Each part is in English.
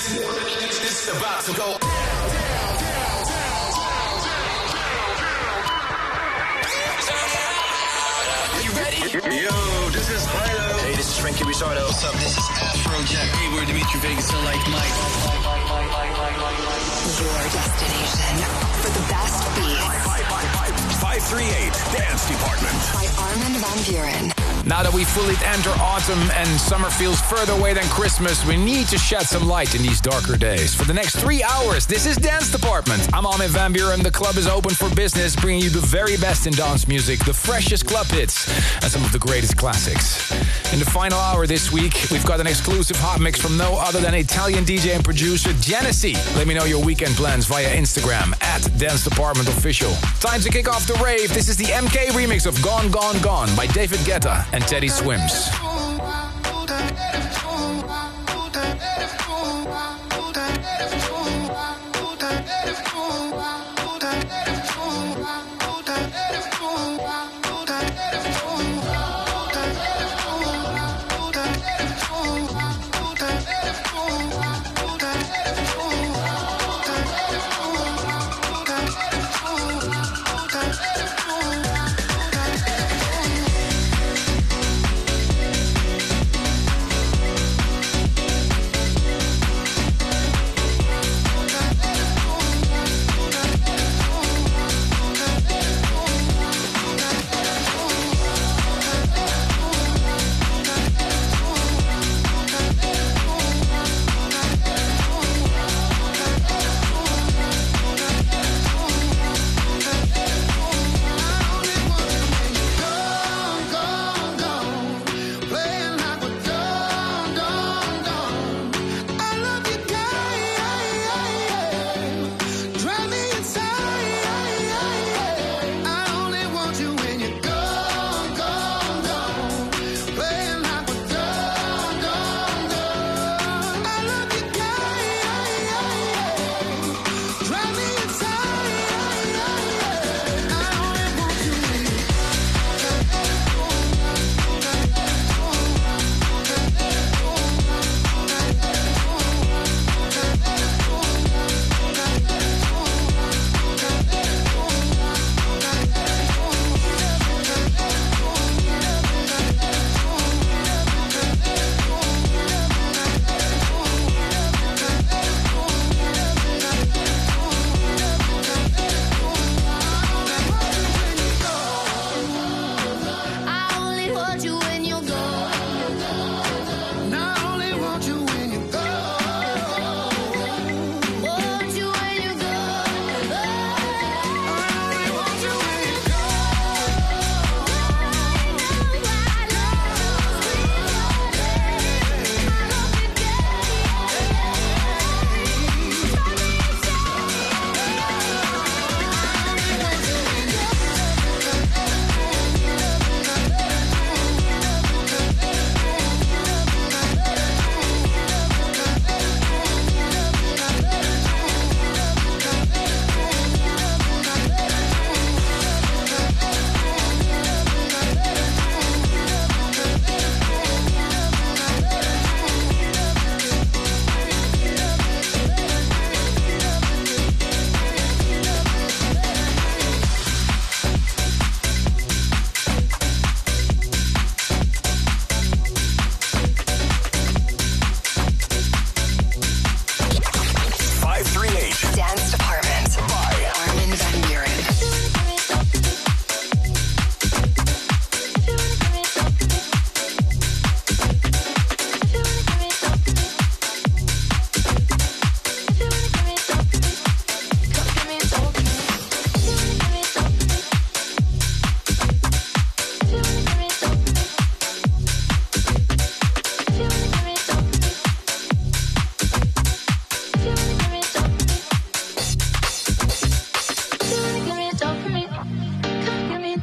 It's ready? Yo, this is Milo. Hey, this is Frankie. What's up? This is Afrojack. Hey, we're Dimitri Vegas and like Mike. Your destination for the best beats 538 Dance Department. by Armin van Buuren. Now that we fully enter autumn and summer feels further away than Christmas, we need to shed some light in these darker days. For the next three hours, this is Dance Department. I'm Armin van Buuren. The club is open for business, bringing you the very best in dance music, the freshest club hits, and some of the greatest classics. In the final hour this week, we've got an exclusive hot mix from no other than Italian DJ and producer Genesi. Let me know your weekend plans via Instagram at Dance Department Official. Time to kick off the rave. This is the MK remix of Gone, Gone, Gone by David Guetta and Teddy Swims.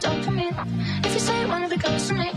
If you say one of the girls to me,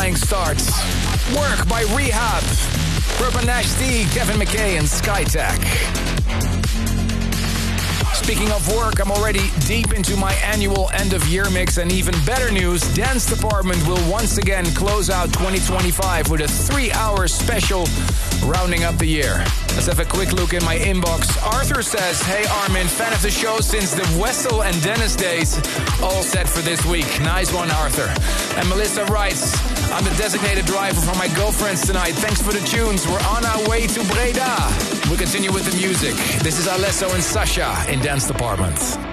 Flying Starts. Work by Rehab. Urban Nash D, Kevin McKay, and Skytech. Speaking of work, I'm already deep into my annual end of year mix, and even better news Dance Department will once again close out 2025 with a three hour special rounding up the year. Let's have a quick look in my inbox. Arthur says, Hey Armin, fan of the show since the Wessel and Dennis days. All set for this week. Nice one, Arthur. And Melissa writes, I'm the designated driver for my girlfriends tonight. Thanks for the tunes. We're on our way to Breda. We'll continue with the music. This is Alesso and Sasha in Dance Department.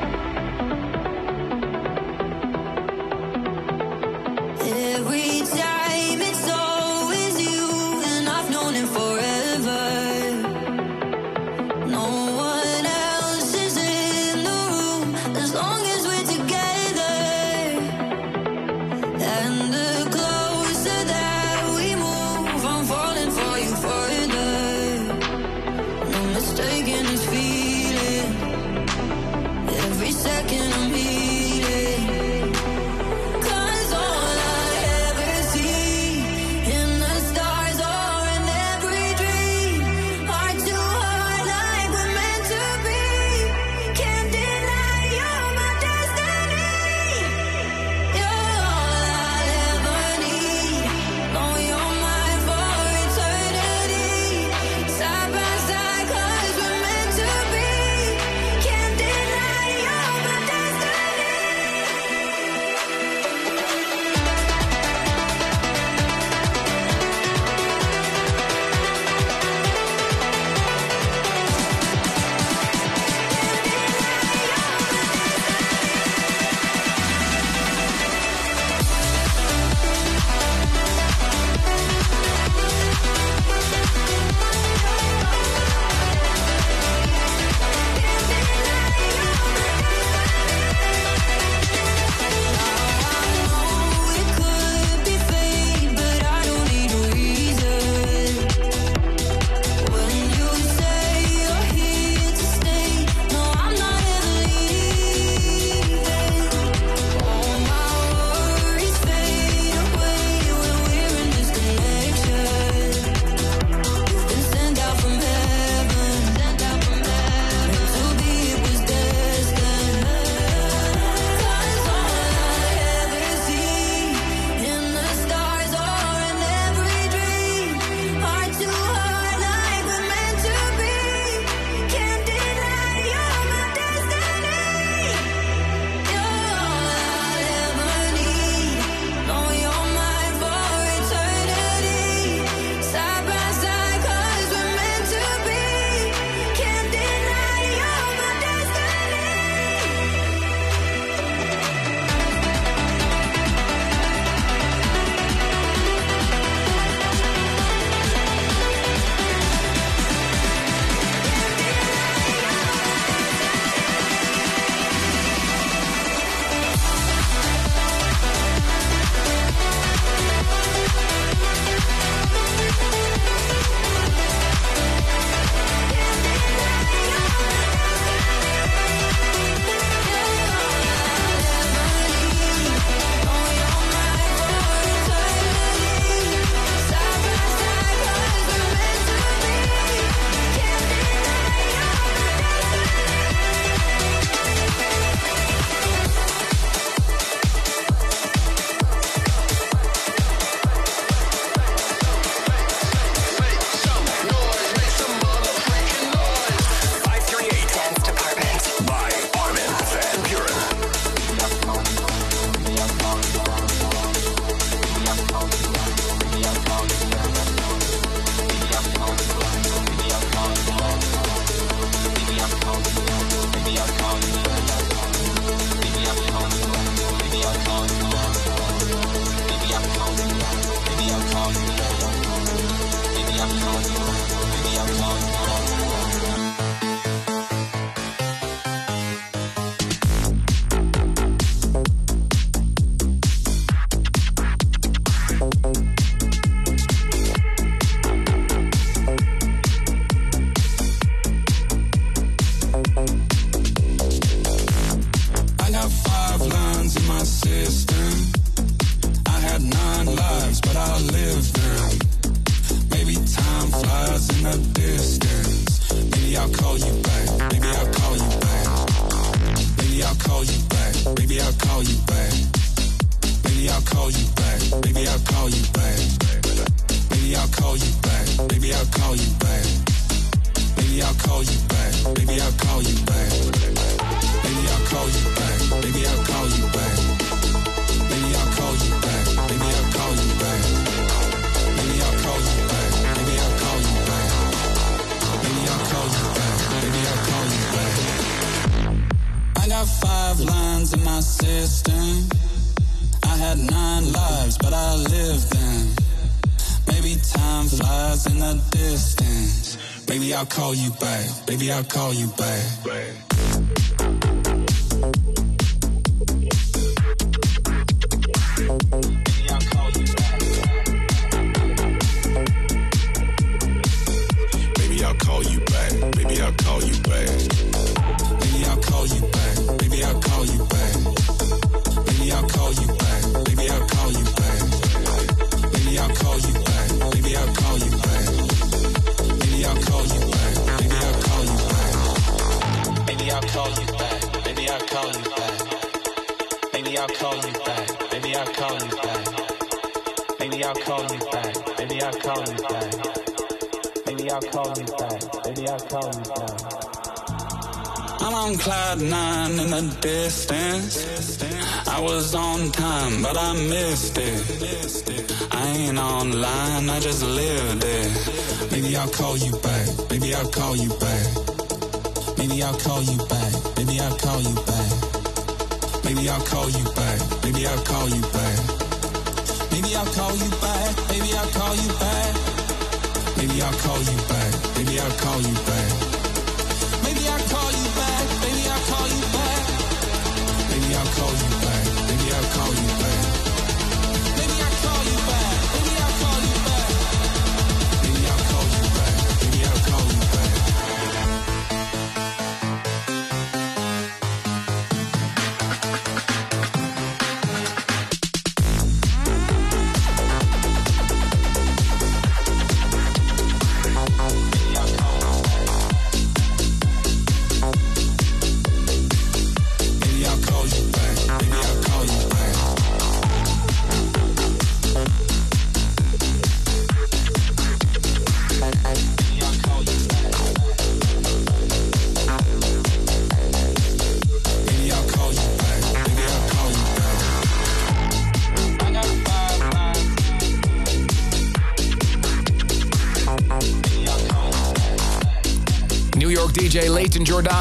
call you back. Baby, I'll call you back.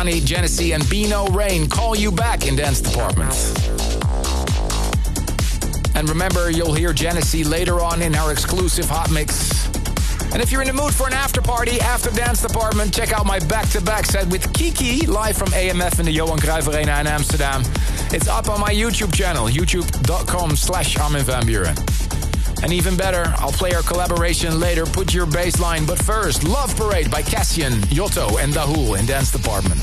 Johnny, Genesi, and Bino Rain call you back in Dance Department. And remember, you'll hear Genesi later on in our exclusive hot mix. And if you're in the mood for an after party after Dance Department, check out my back to back set with Kiki live from AMF in the Johan Cruijff Arena in Amsterdam. It's up on my YouTube channel, youtube.com slash Armin van Buuren. And even better, I'll play our collaboration later, Put Your Baseline. But first, Love Parade by Cassian, Yotto, and Dahul in Dance Department.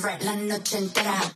To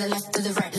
the left, to the right,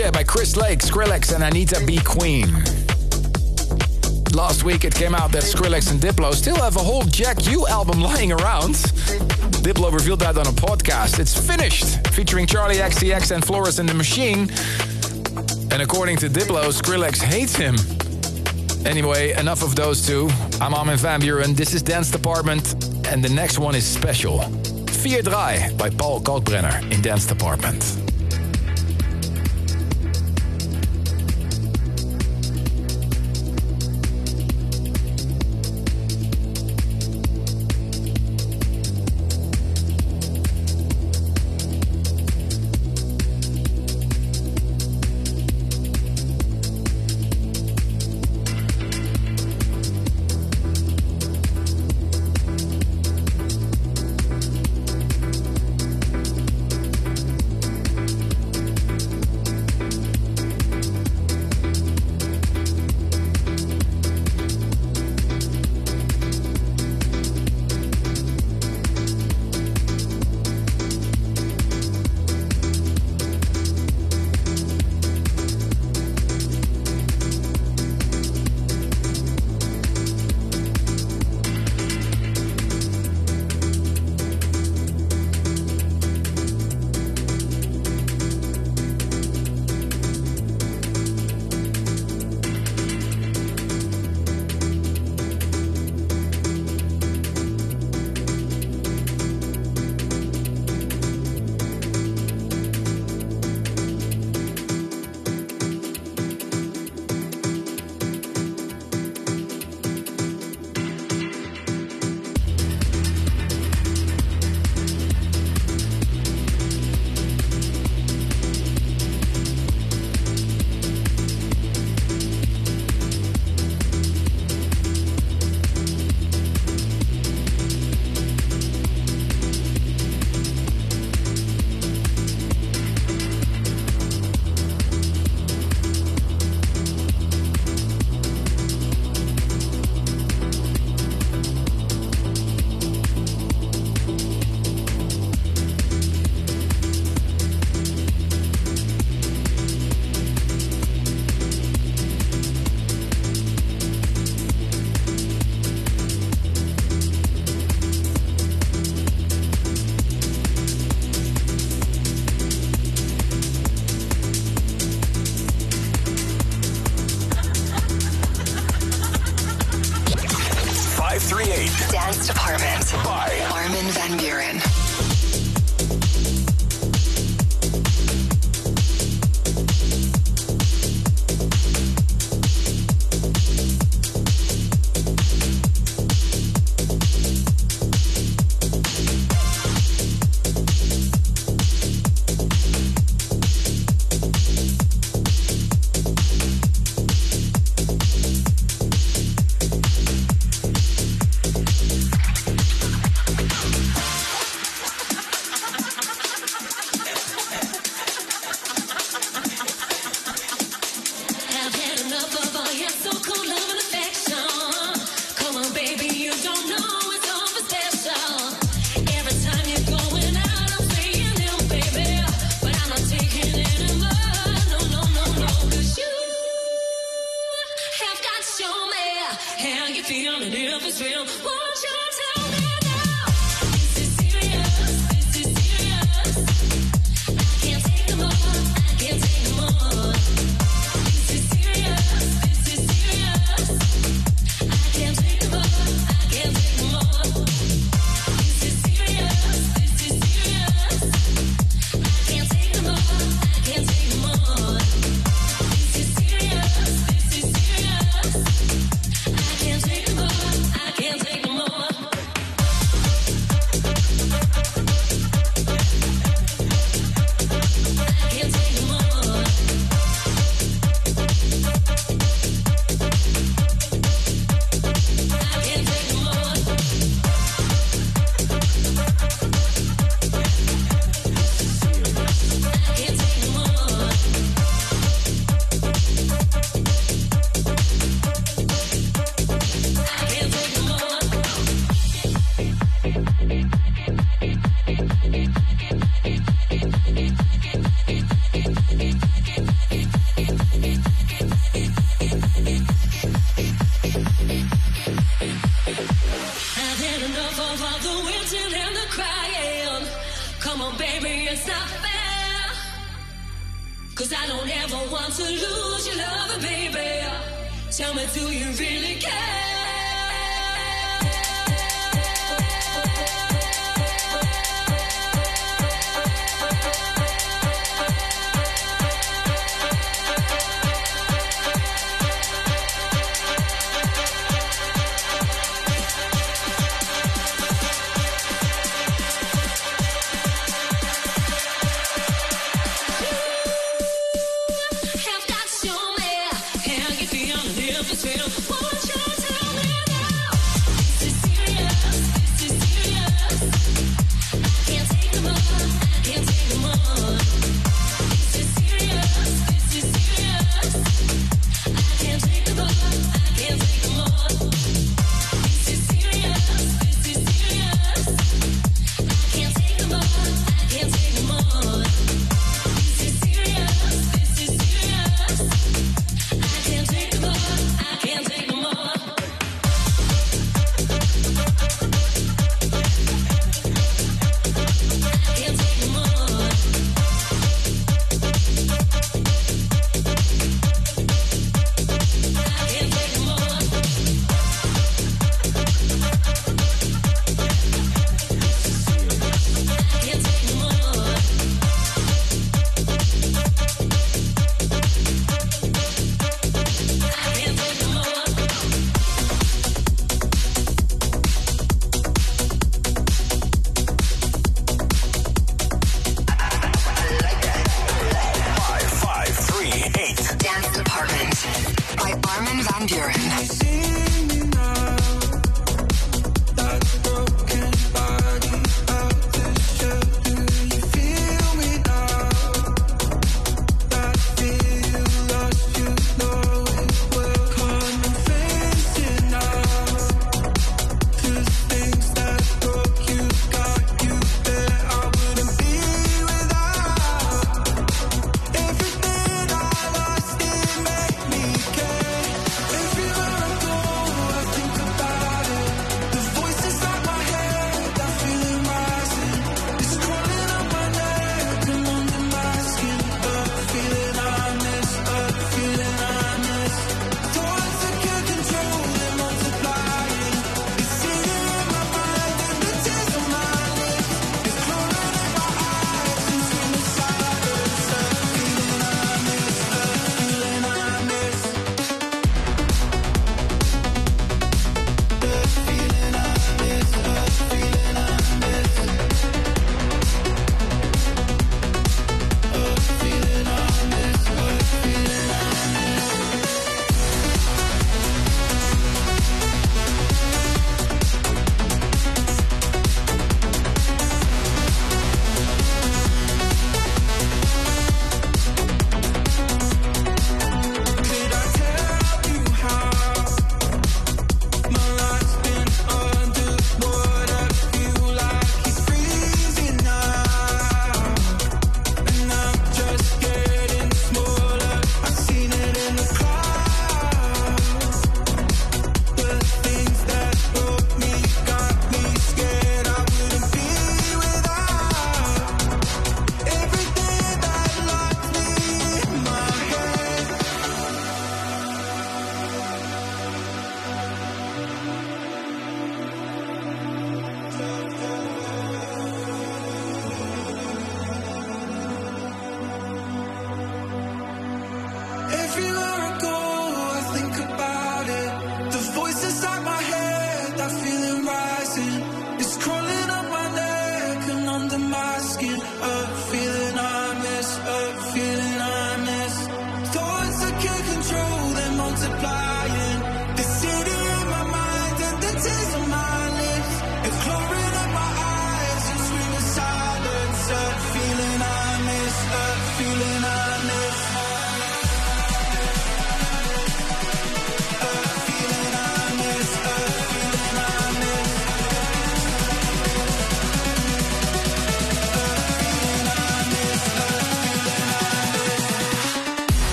Noche by Chris Lake, Skrillex, and Anita B. Queen. Last week it came out that Skrillex and Diplo still have a whole Jack U album lying around. Diplo revealed that on a podcast. It's finished, featuring Charli XCX and Florence and the Machine. And according to Diplo, Skrillex hates him. Anyway, enough of those two. I'm Armin van Buuren. This is Dance Department, and the next one is special. Vier Draai by Paul Kalkbrenner in Dance Department.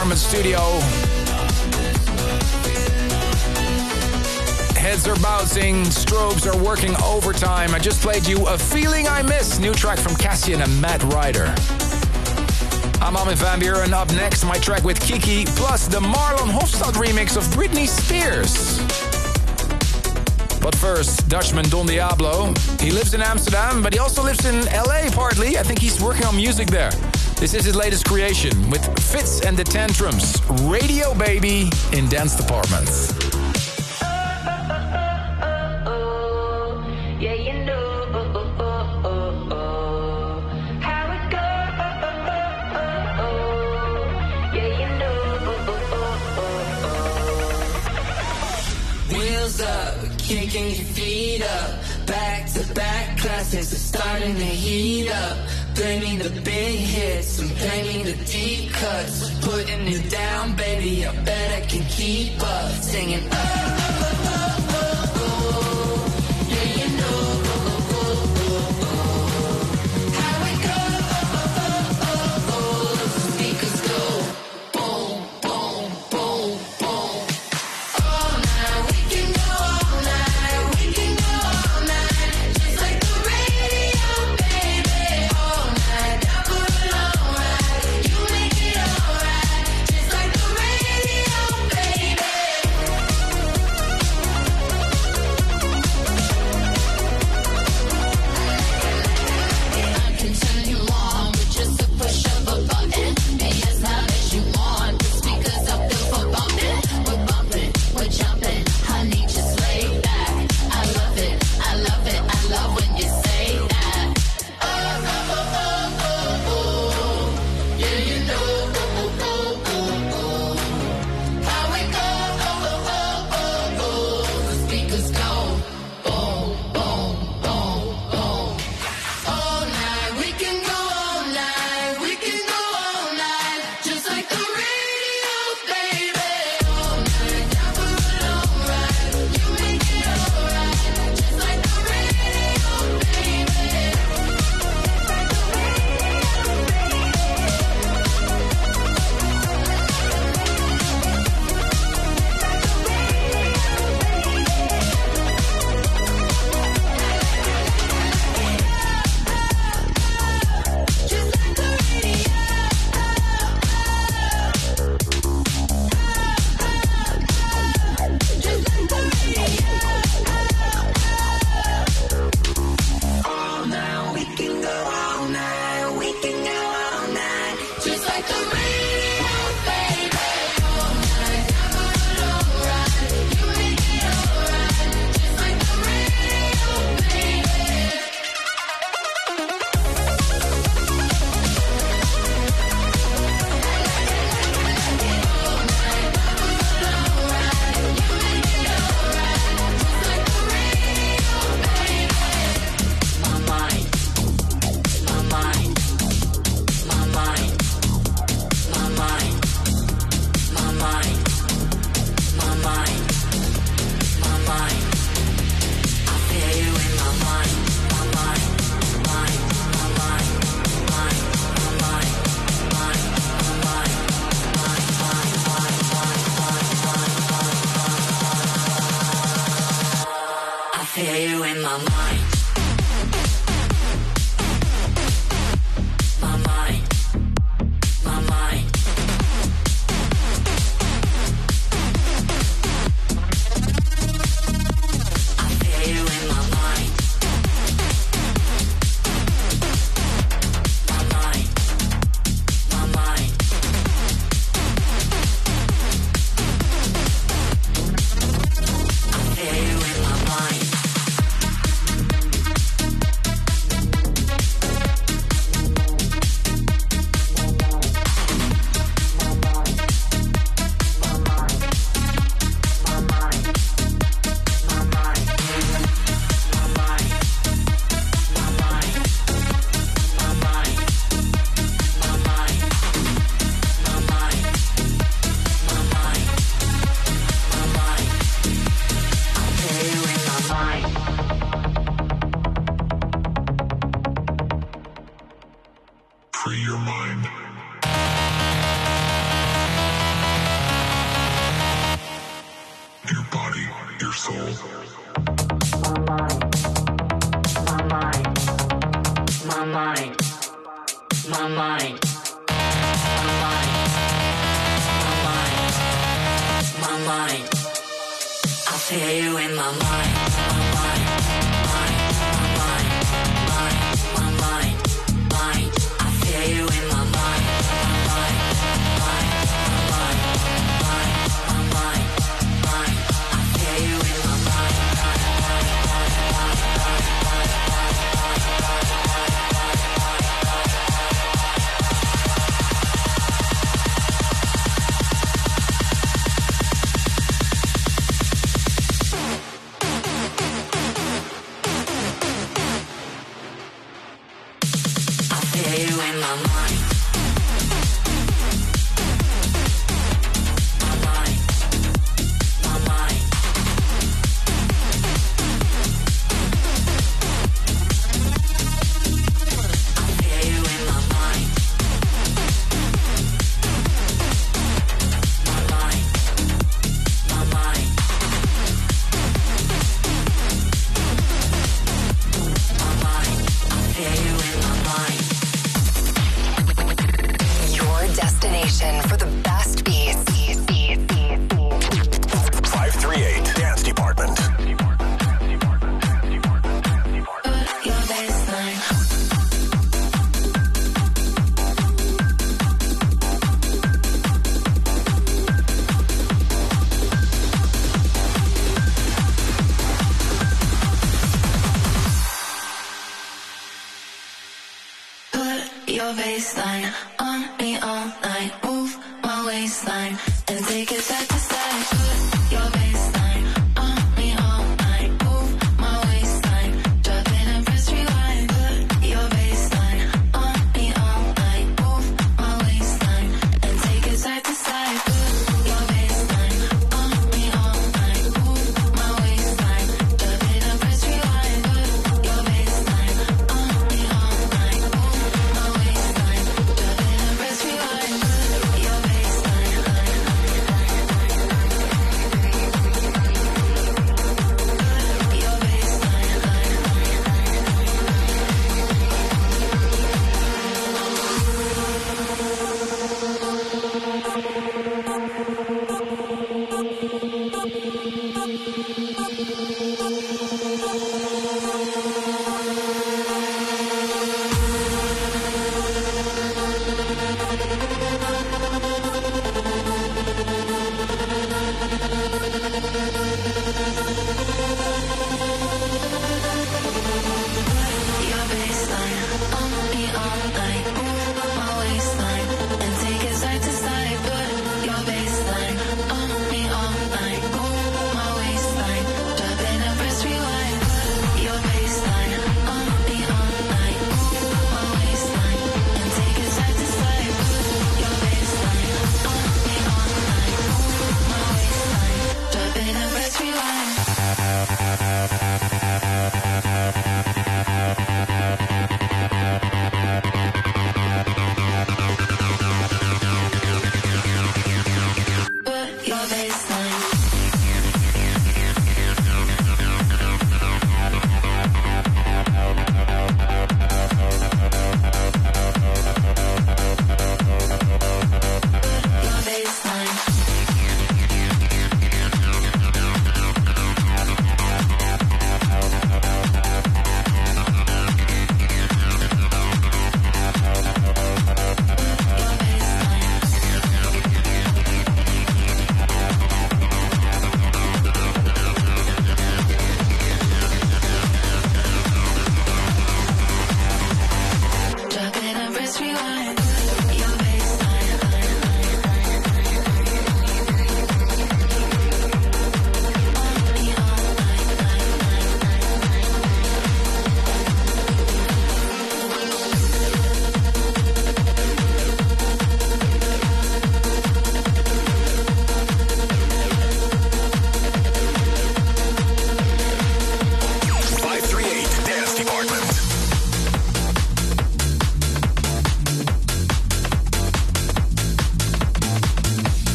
Performance Studio. Heads are bouncing, strobes are working overtime. I just played you A Feeling I Miss, new track from Cassian and Matt Ryder. I'm Armin van Buuren. Up next, my track with Kiki, plus the Marlon Hoffstadt remix of Britney Spears. But first, Dutchman Don Diablo. He lives in Amsterdam, but he also lives in LA partly. I think he's working on music there. This is his latest creation with Fitz and the Tantrums. Radio Baby in Dance departments.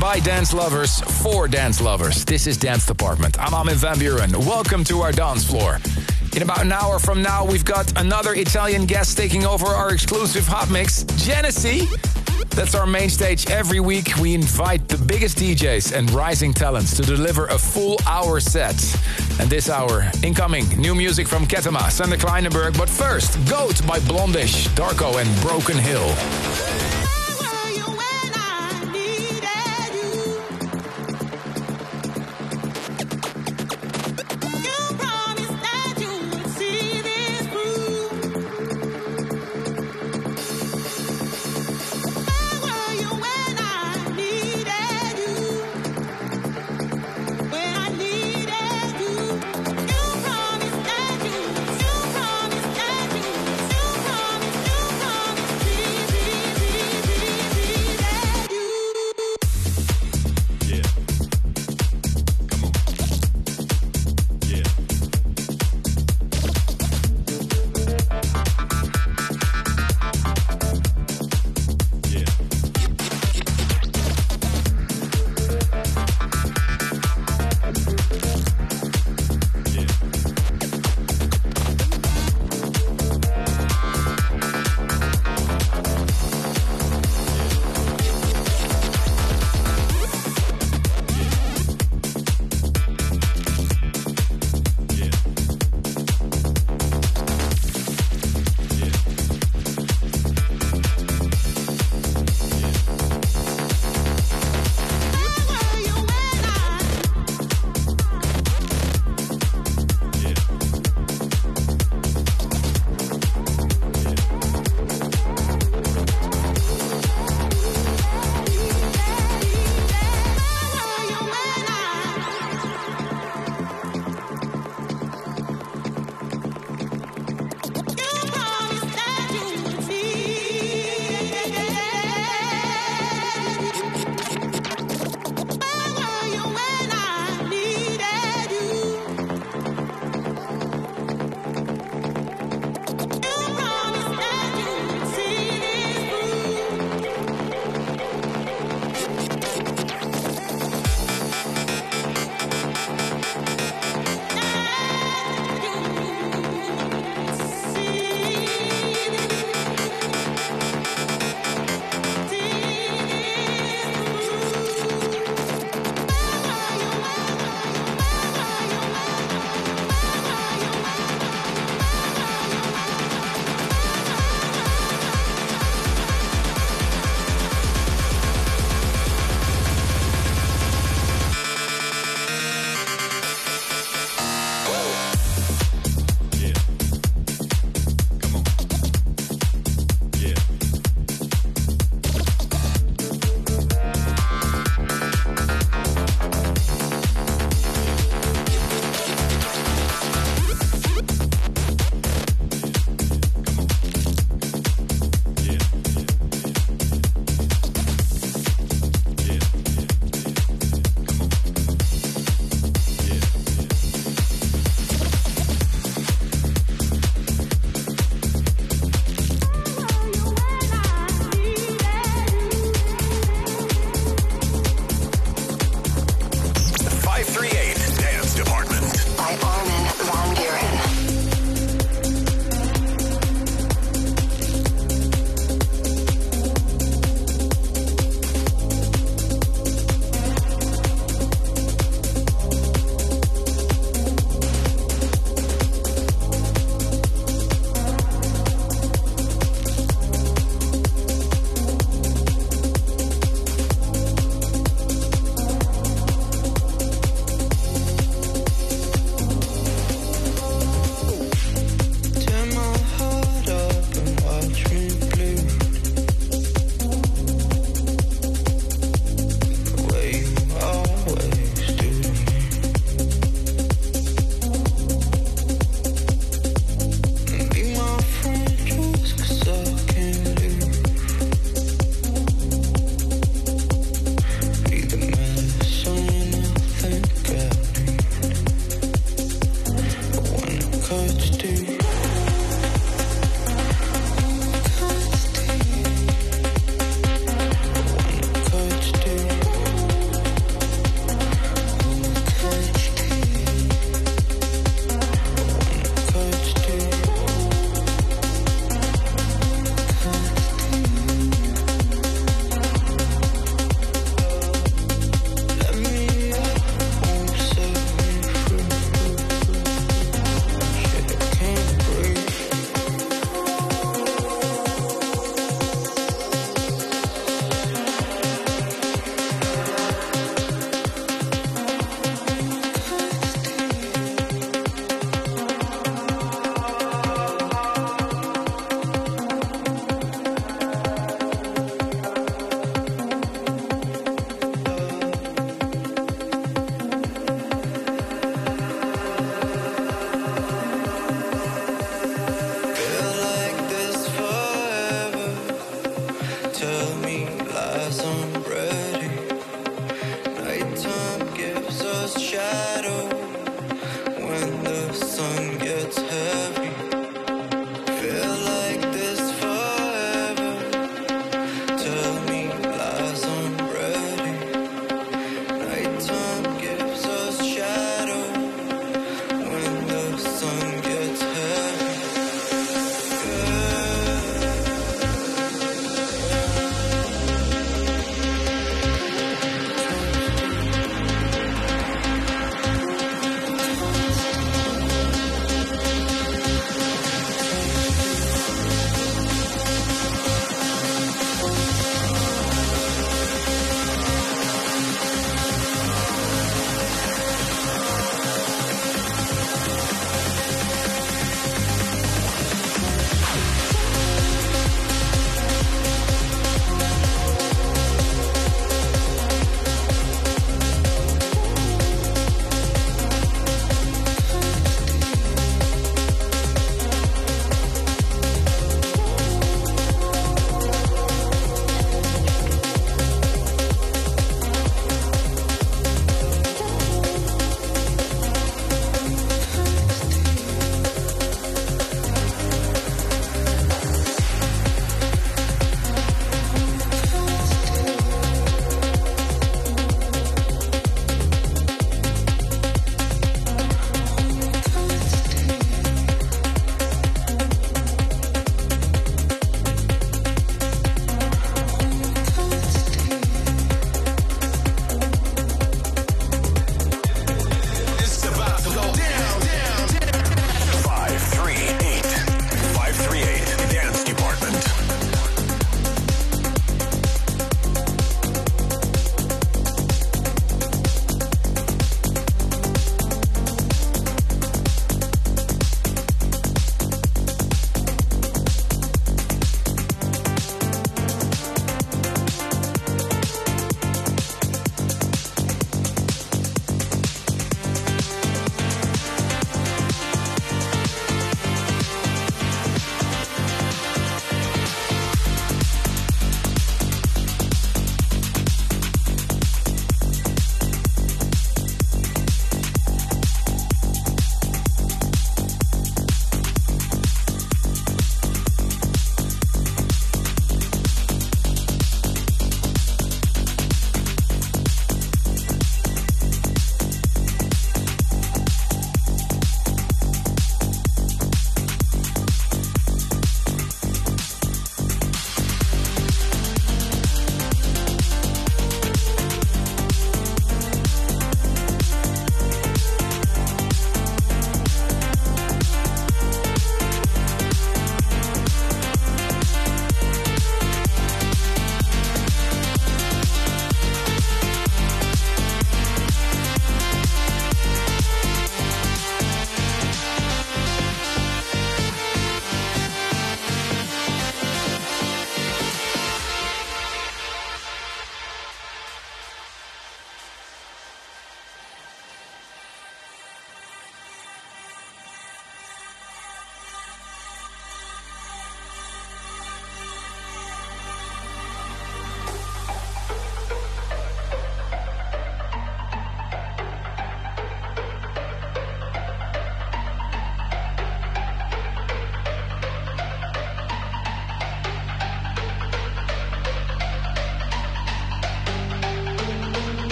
By dance lovers for dance lovers. This is Dance Department. I'm Armin van Buuren. Welcome to our dance floor. In about an hour from now, we've got another Italian guest taking over our exclusive hot mix, Genesi. That's our main stage every week. We invite the biggest DJs and rising talents to deliver a full hour set. And this hour, incoming new music from Kettama, Sander Kleinenberg. But first, Goat by Blondish, Darko, and Broken Hill.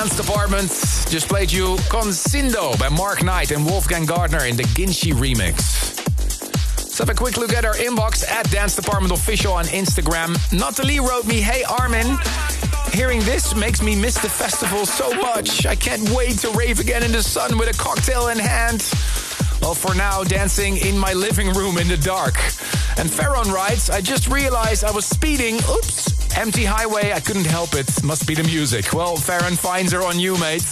Dance Department. Just played you Consindo by Mark Knight and Wolfgang Gartner in the Ginshi remix. Let's have a quick look at our inbox at Dance Department Official on Instagram. Natalie wrote me, Hey Armin, hearing this makes me miss the festival so much. I can't wait to rave again in the sun with a cocktail in hand. Well, for now, dancing in my living room in the dark. And Farron writes, I just realized I was speeding. Oops. Empty highway, I couldn't help it. Must be the music. Well, Farron finds her on you, mate.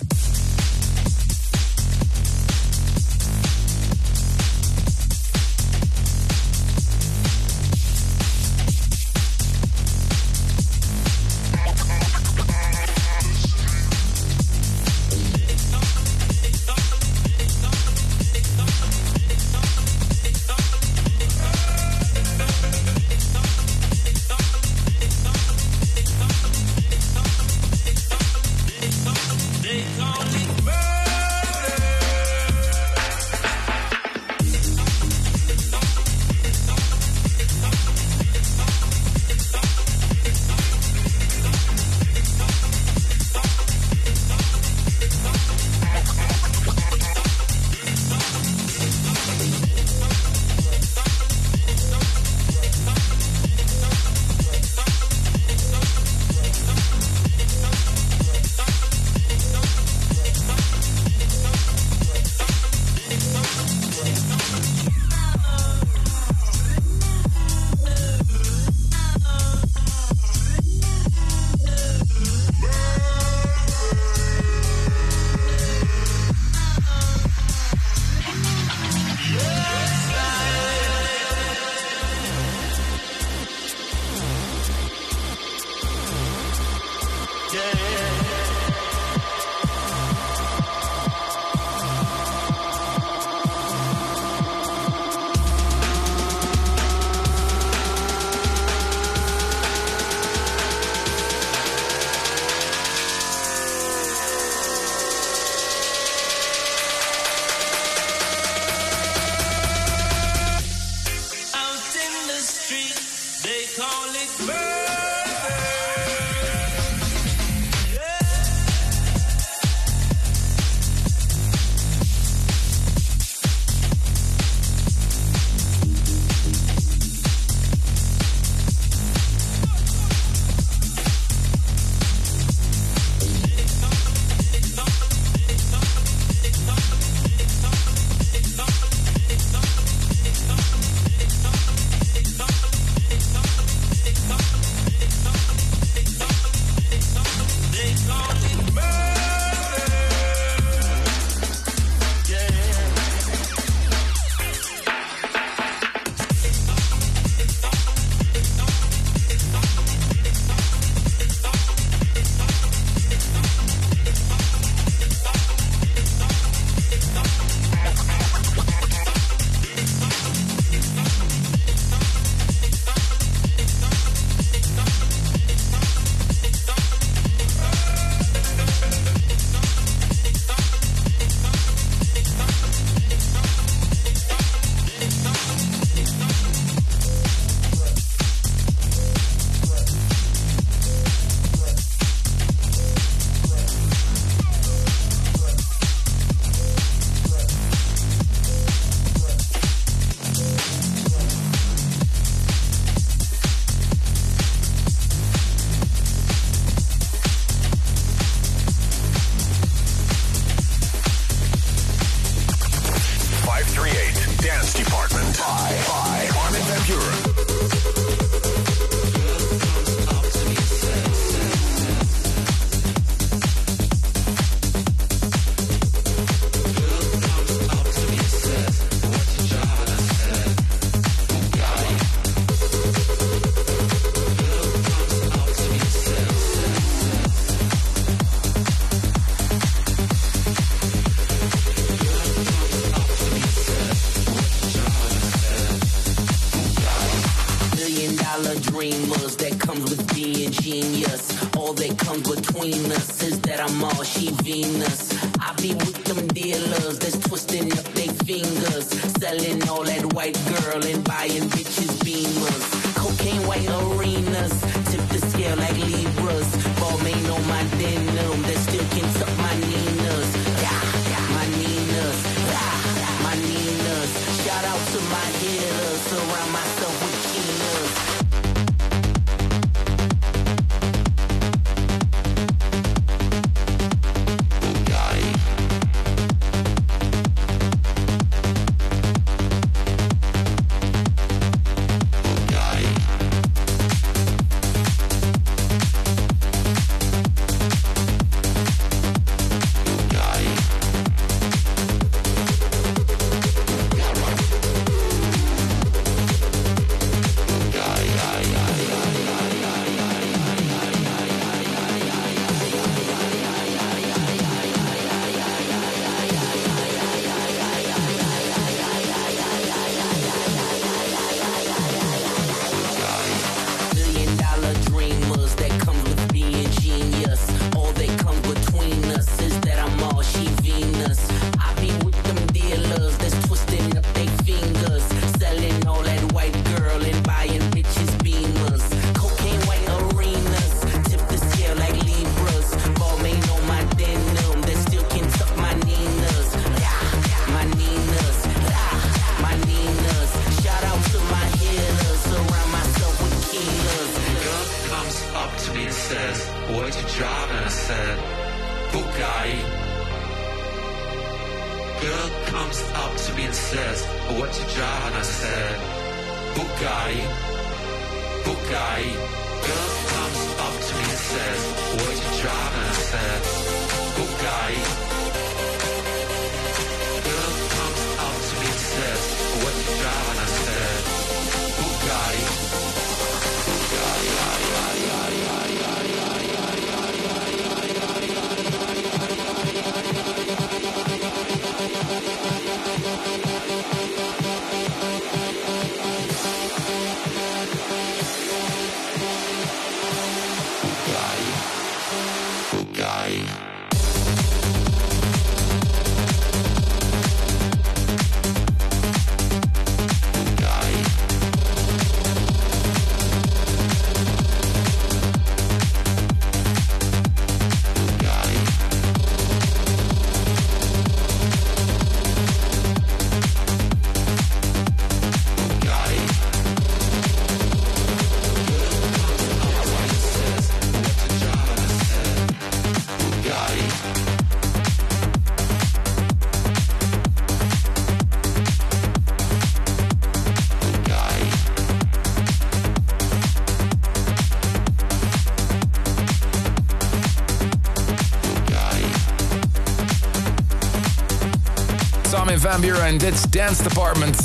Van Buuren, dit is Dance Department.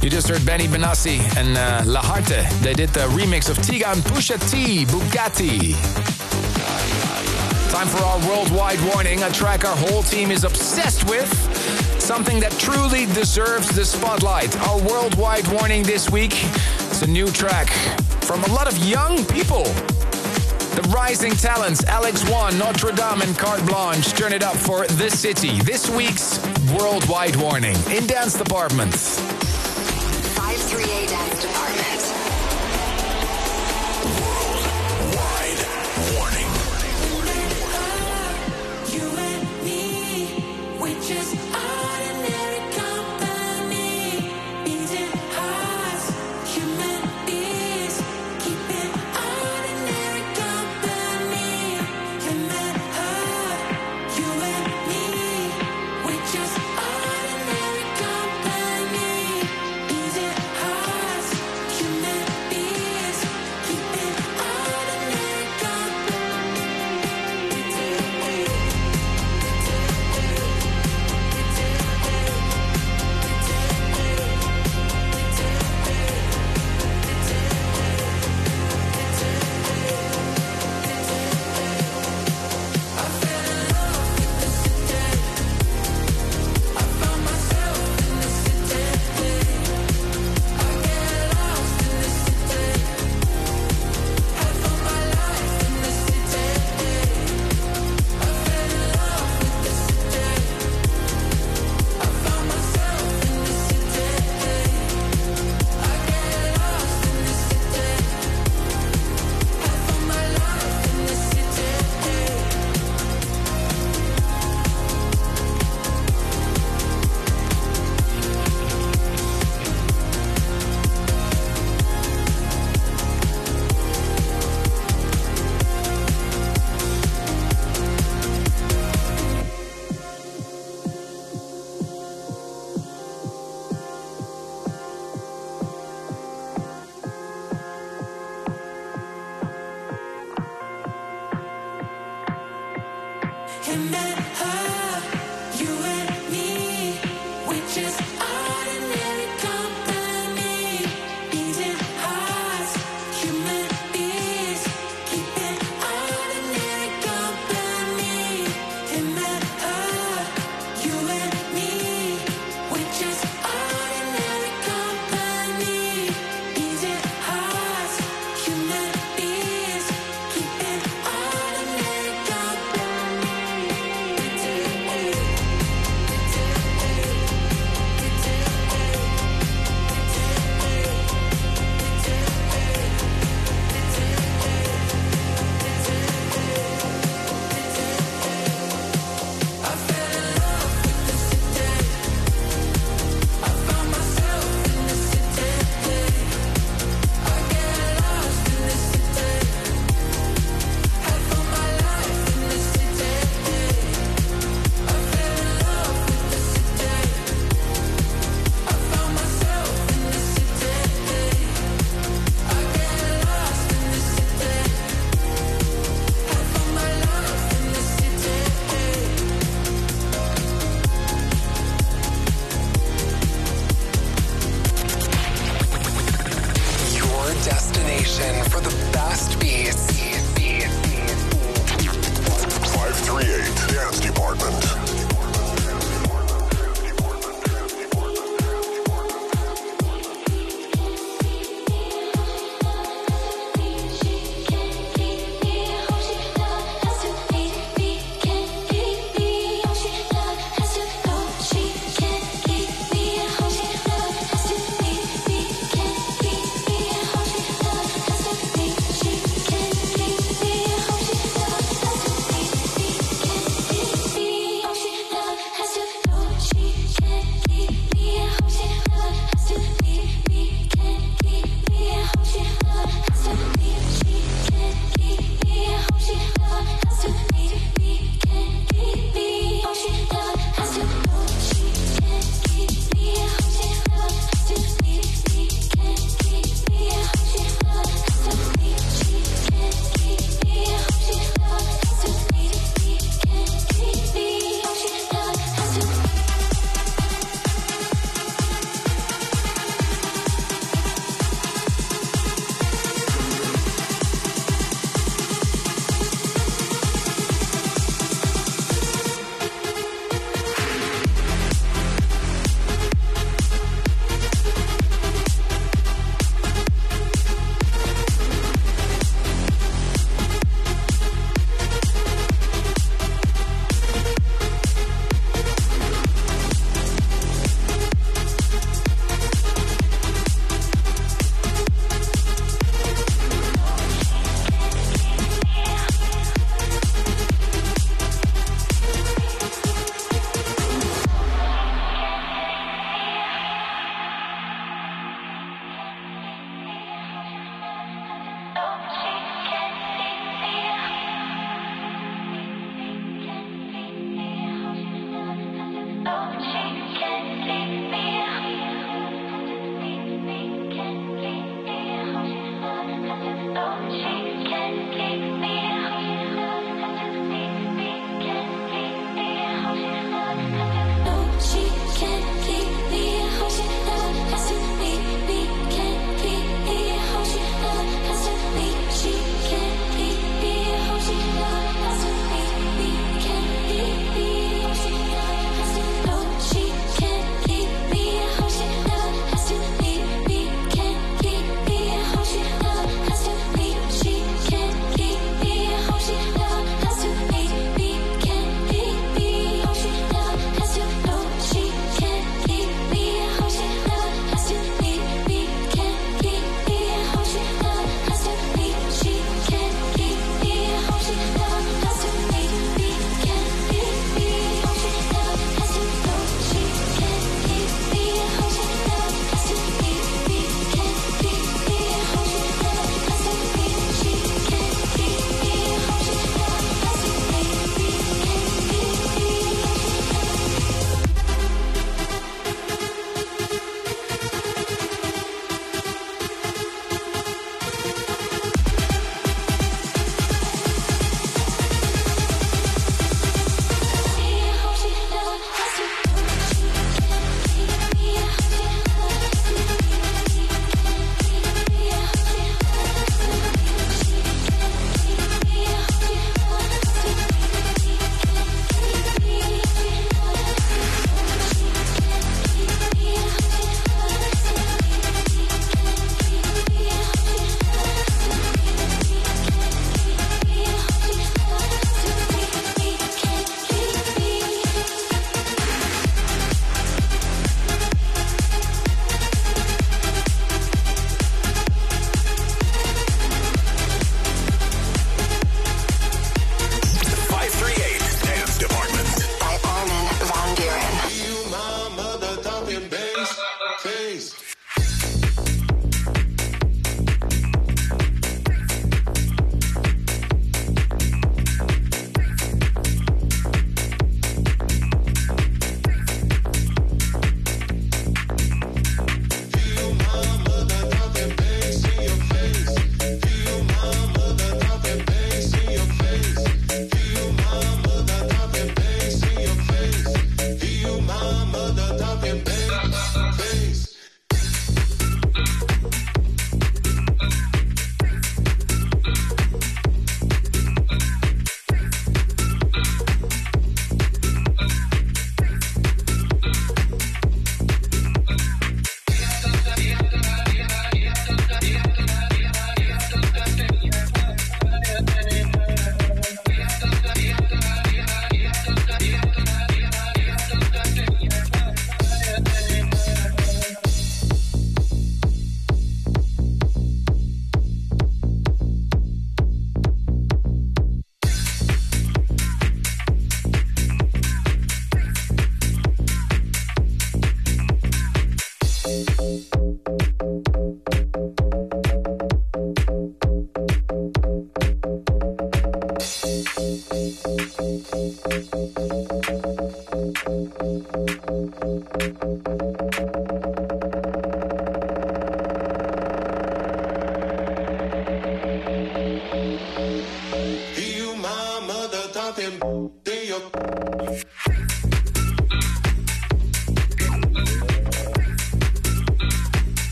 You just heard Benny Benassi and uh, La Harte. They did the remix of Tiga and Pusha T, Bugatti. Time for our worldwide warning, a track our whole team is obsessed with. Something that truly deserves the spotlight. Our worldwide warning this week It's a new track from a lot of young people. Rising talents Alex One, Notre Dame, and Carte Blanche turn it up for The City. This week's worldwide warning in Dance Department.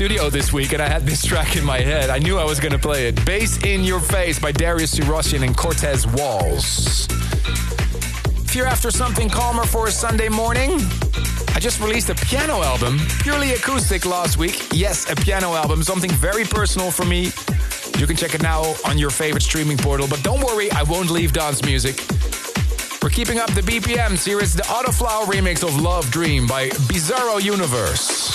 studio this week and I had this track in my head. I knew I was going to play it. Bass in Your Face by Darius Syrossian and Cortez Walls. If you're after something calmer for a Sunday morning, I just released a piano album, purely acoustic last week. Yes, a piano album, something very personal for me. You can check it now on your favorite streaming portal, but don't worry, I won't leave dance music. We're keeping up the BPMs. Here is the Autoflower remix of Love Dream by Bizzarro Universe.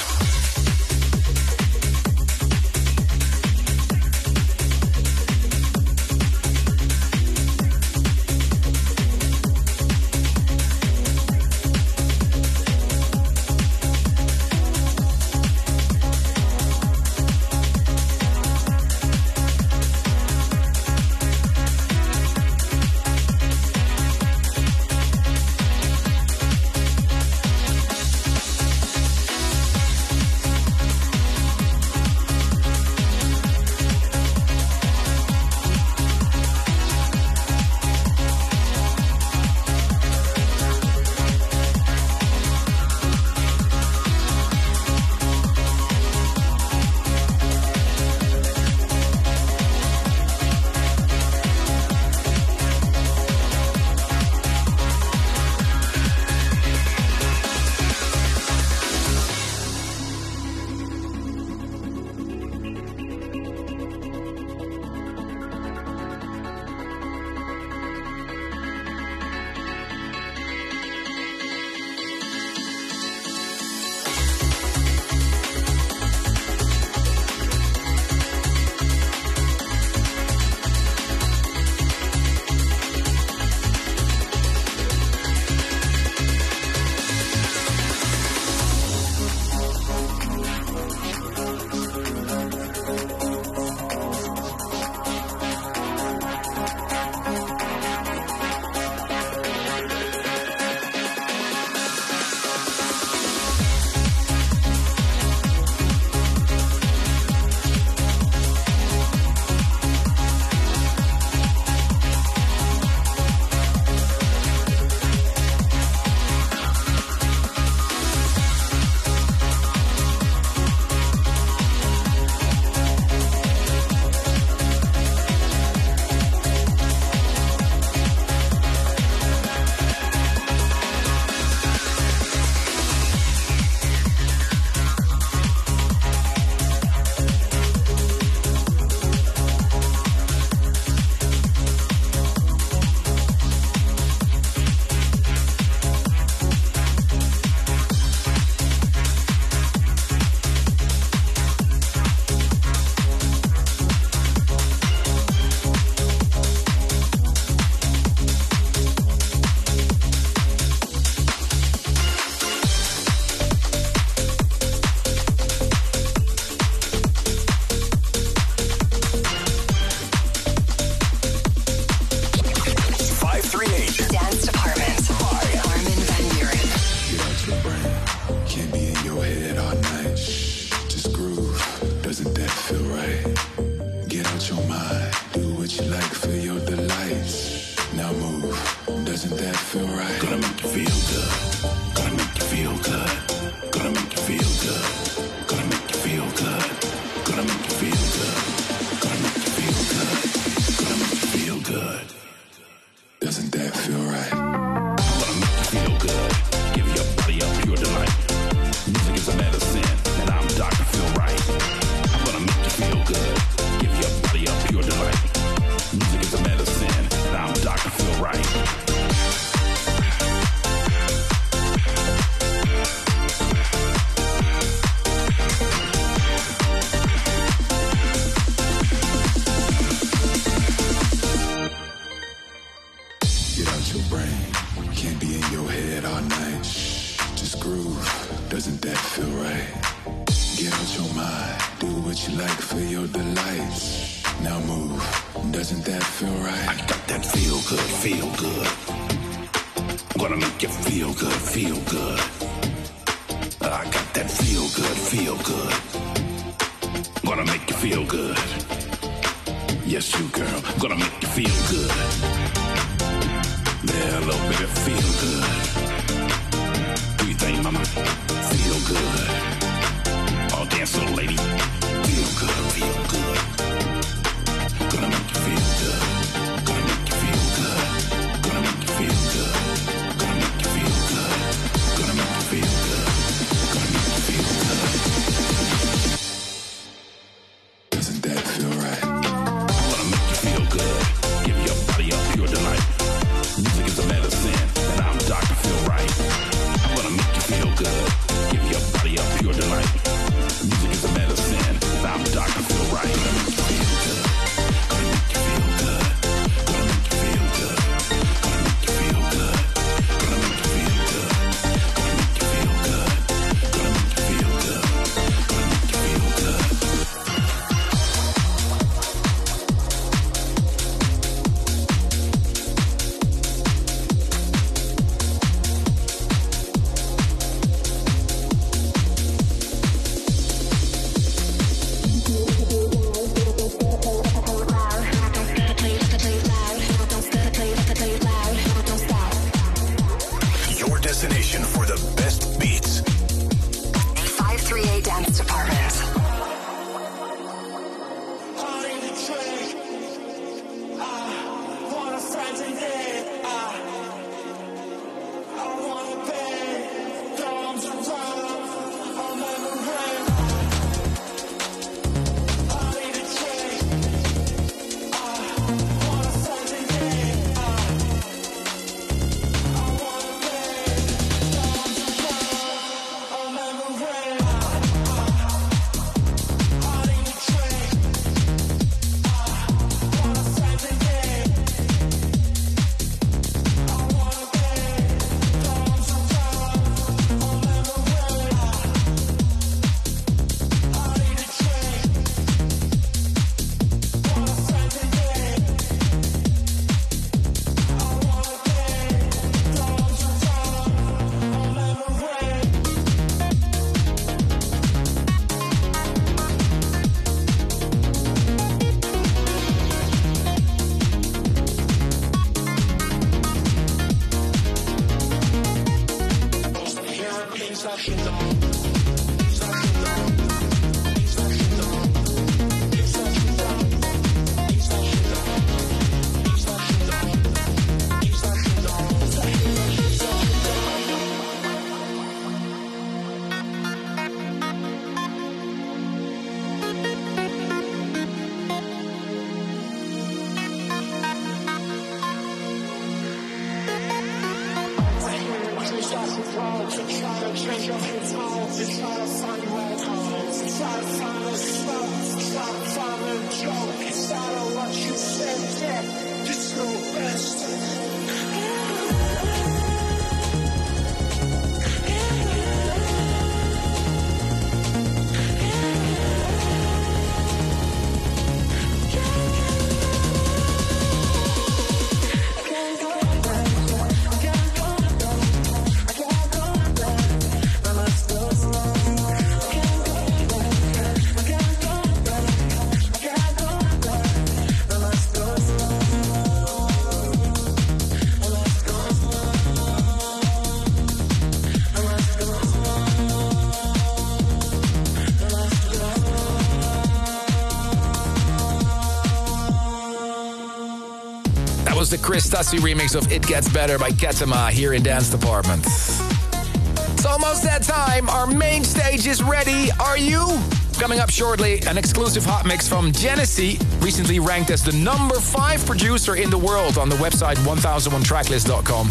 Was the Chris Stussy remix of It Gets Better by Kettama here in Dance Department. It's almost that time. Our main stage is ready. Are you? Coming up shortly, an exclusive hot mix from Genesi, recently ranked as the number five producer in the world on the website 1001tracklist.com.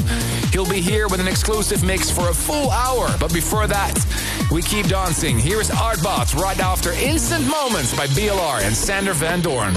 He'll be here with an exclusive mix for a full hour, but before that, we keep dancing. Here is Artbot right after Instant Moments by BLR and Sander Van Doorn.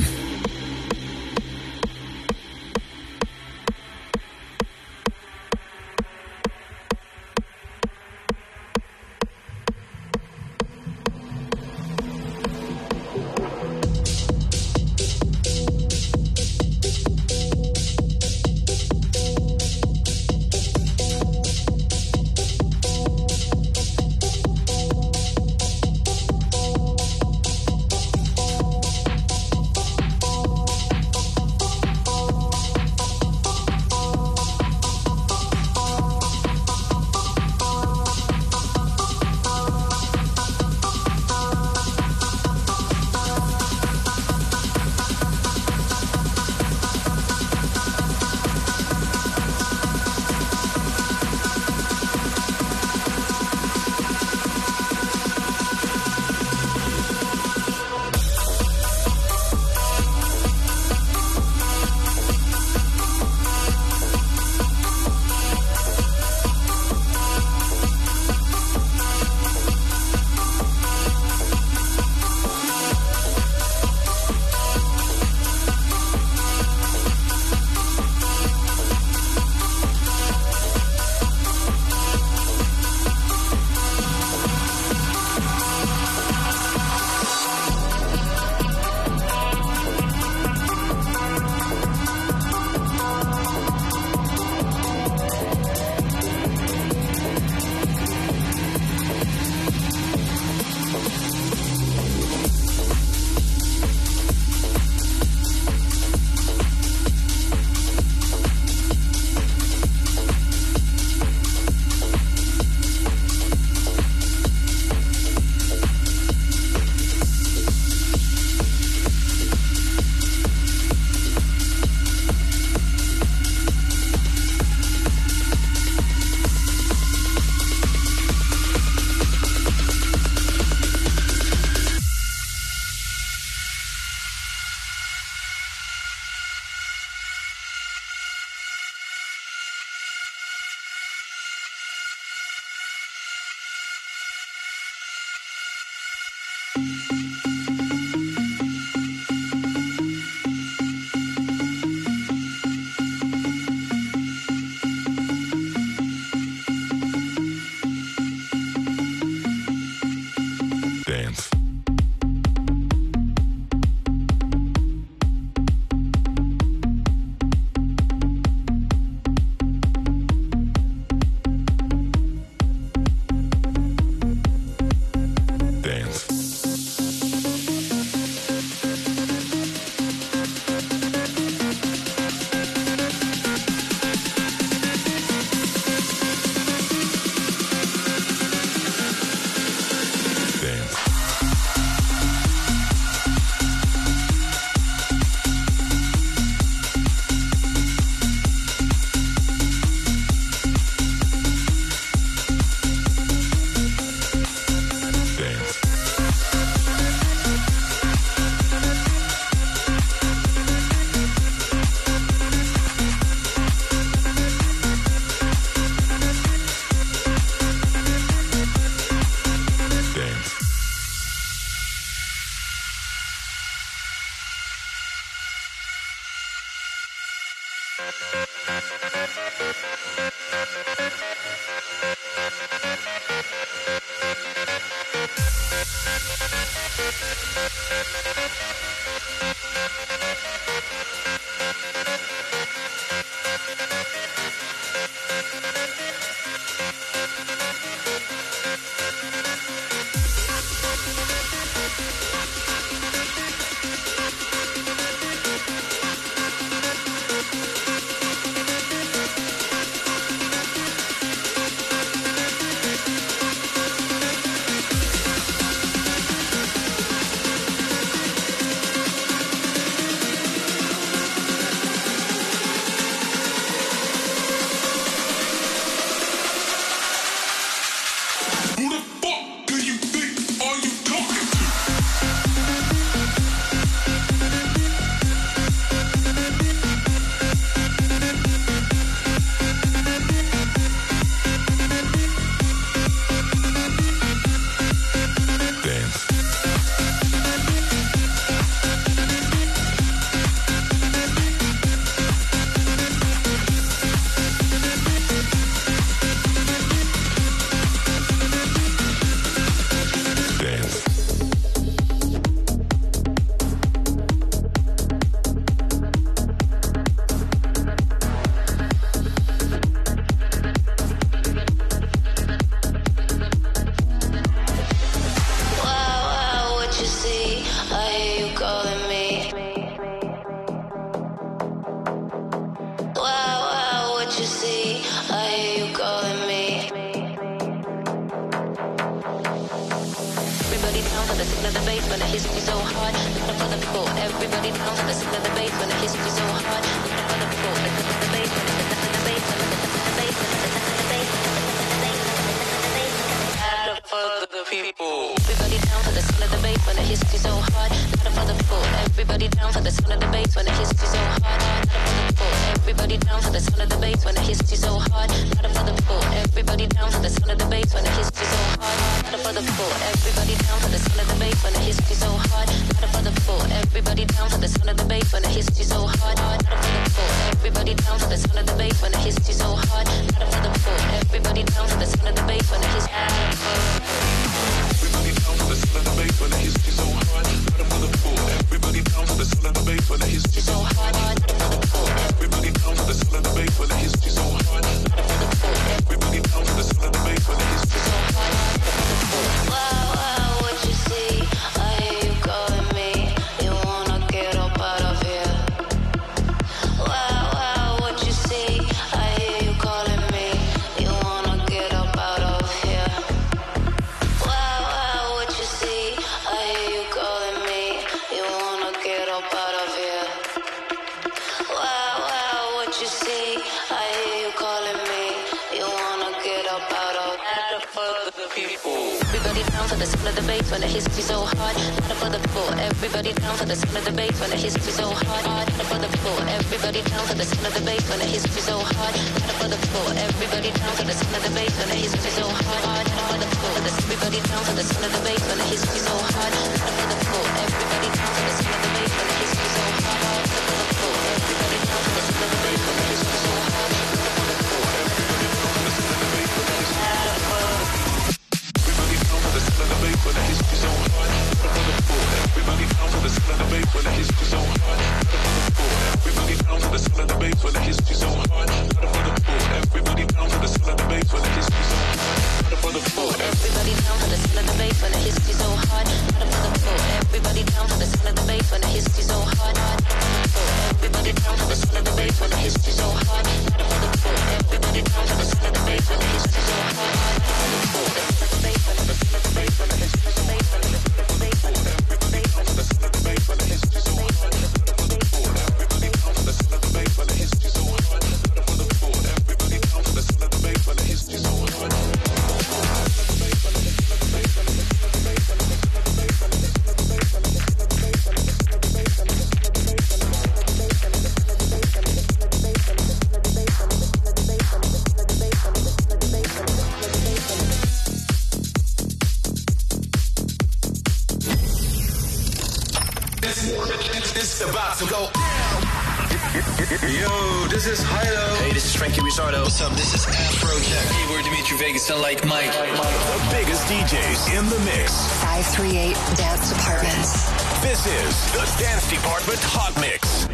Franky Rizardo. What's up? This is Afrojack. Hey, we're Dimitri Vegas and Like Mike. The biggest DJs in the mix. 538 Dance Departments. This is the Dance Department Hot Mix.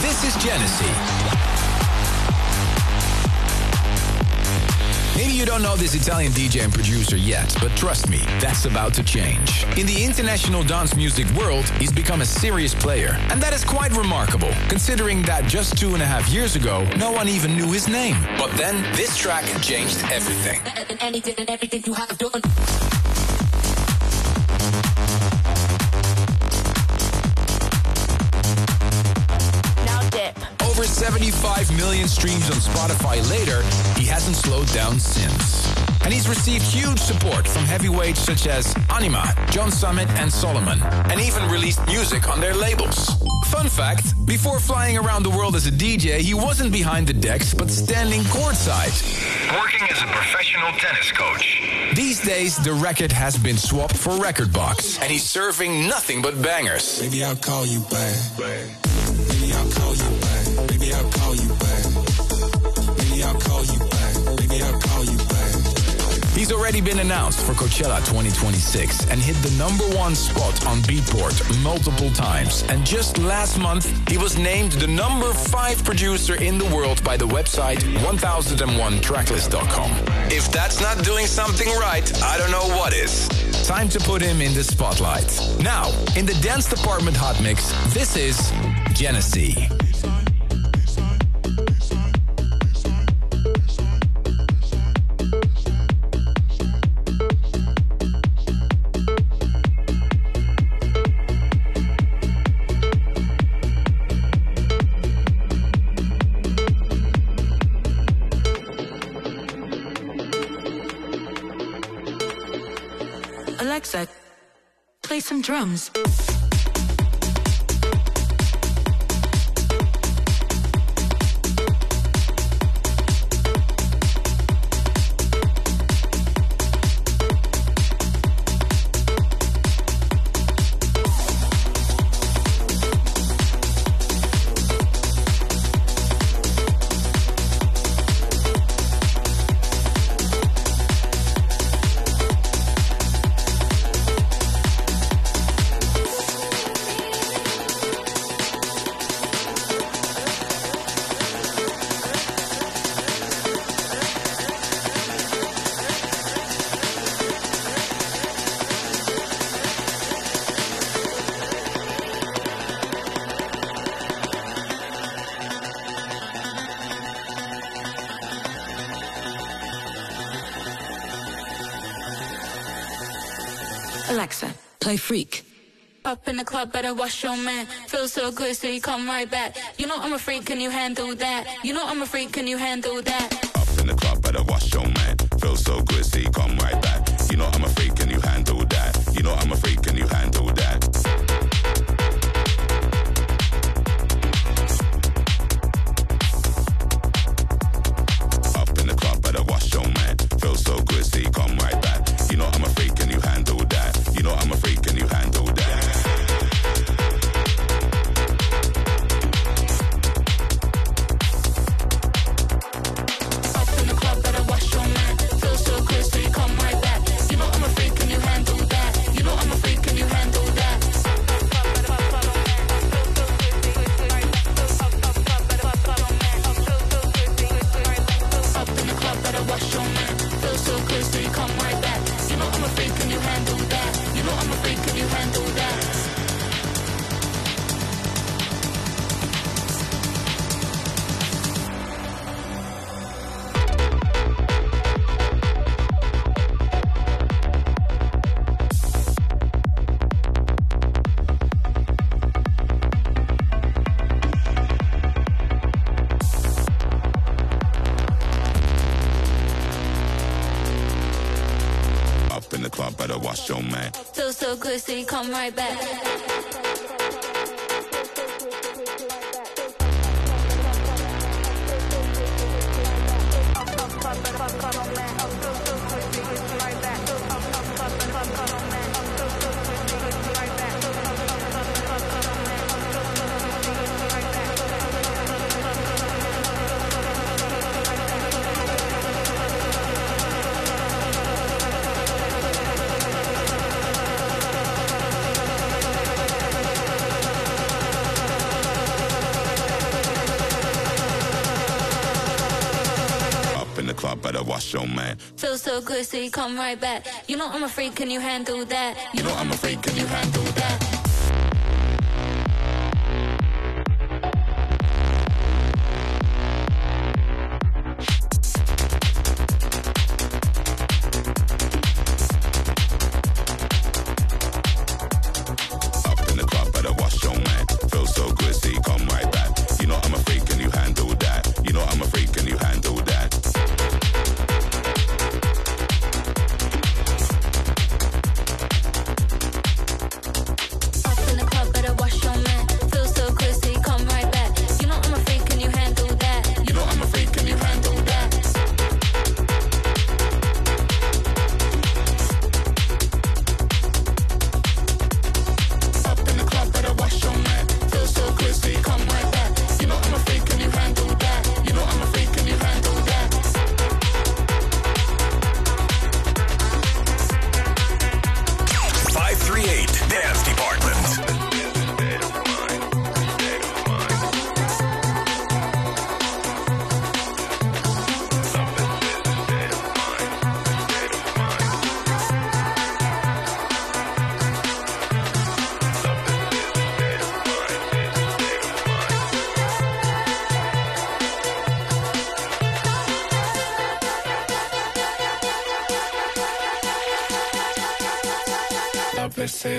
This is Genesi. Maybe you don't know this Italian DJ and producer yet, but trust me, that's about to change. In the international dance music world, he's become a serious player. And that is quite remarkable, considering that just two and a half years ago, no one even knew his name. But then, this track changed everything. 75 million streams on Spotify later, he hasn't slowed down since. And he's received huge support from heavyweights such as Anyma, John Summit, and Solomun, and even released music on their labels. Fun fact before flying around the world as a DJ, he wasn't behind the decks but standing courtside. Working as a professional tennis coach. These days, the record has been swapped for Rekordbox, and he's serving nothing but bangers. Maybe I'll call you back. He's already been announced for Coachella 2026 and hit the number one spot on Beatport multiple times. And just last month, he was named the number five producer in the world by the website 1001tracklist.com. If that's not doing something right, I don't know what is. Time to put him in the spotlight. Now, in the dance department hot mix, this is Genesi. some drums. club, better wash your man. Feels so good, so you come right back. You know I'm a freak, can you handle that? You know I'm a freak, can you handle that? Up in the club, better wash your man. Feels so good, so you come right back. You know I'm a freak, can you handle that? You know I'm a freak, can you handle come right back. so you come right back. You know I'm a freak, can you handle that? You know I'm a freak, can you handle that?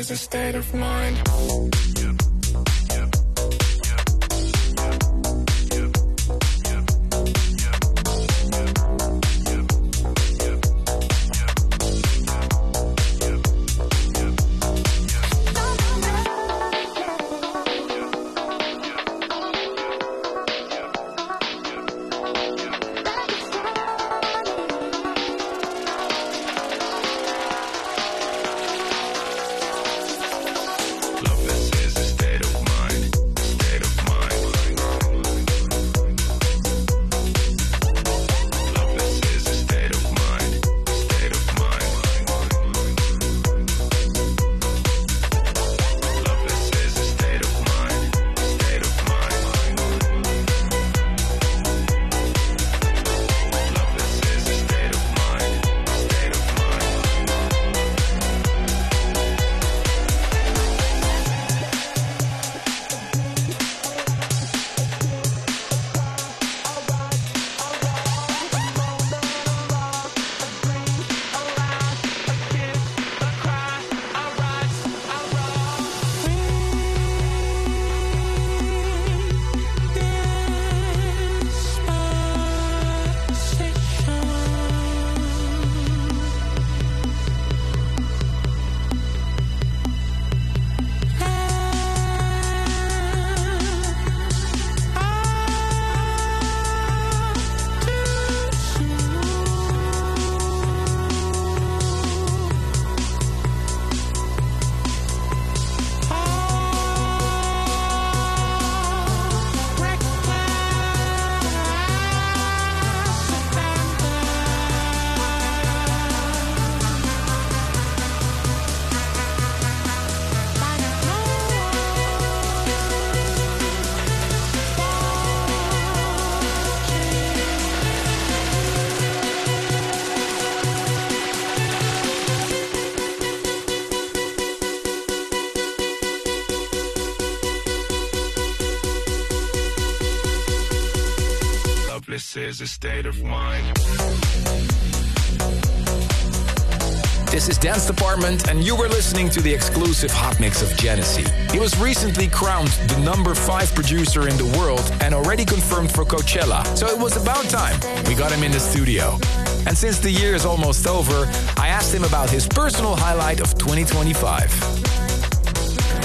is a state of mind. Is a state of mind. This is Dance Department, and you were listening to the exclusive hot mix of Genesi. He was recently crowned the number five producer in the world and already confirmed for Coachella, so it was about time we got him in the studio. And since the year is almost over, I asked him about his personal highlight of 2025.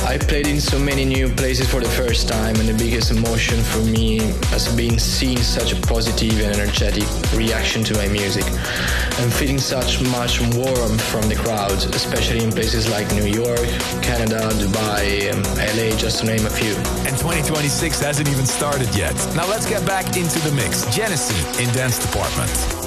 I played in so many new places for the first time, and the biggest emotion for me has been seeing such a positive and energetic reaction to my music, and feeling such much warmth from the crowd, especially in places like New York, Canada, Dubai, um, LA, just to name a few. And 2026 hasn't even started yet. Now let's get back into the mix. Genesi in Dance Department.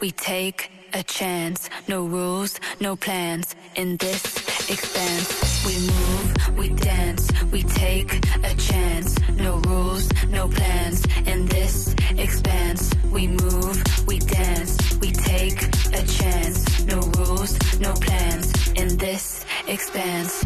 We take a chance. No rules, no plans in this expanse. We move, we dance, we take a chance. No rules, no plans in this expanse. We move, we dance, we take a chance. No rules, no plans in this expanse.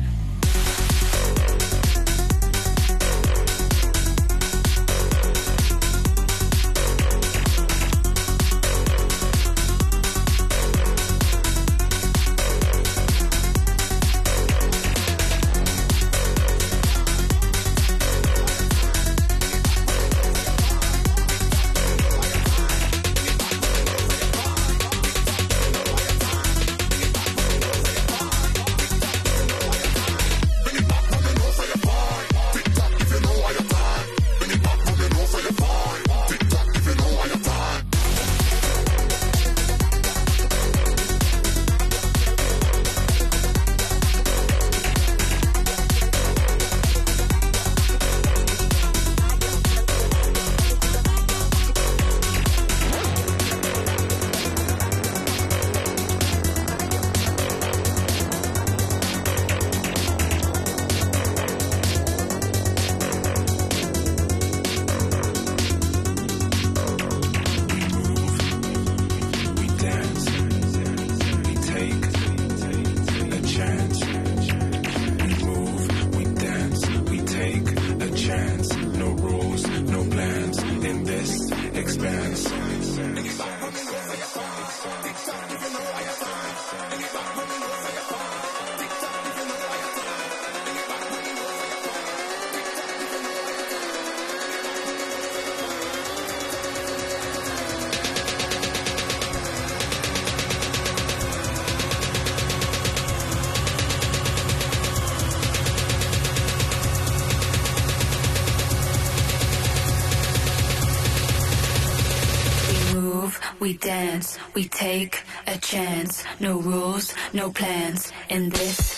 We take a chance. No rules, no plans in this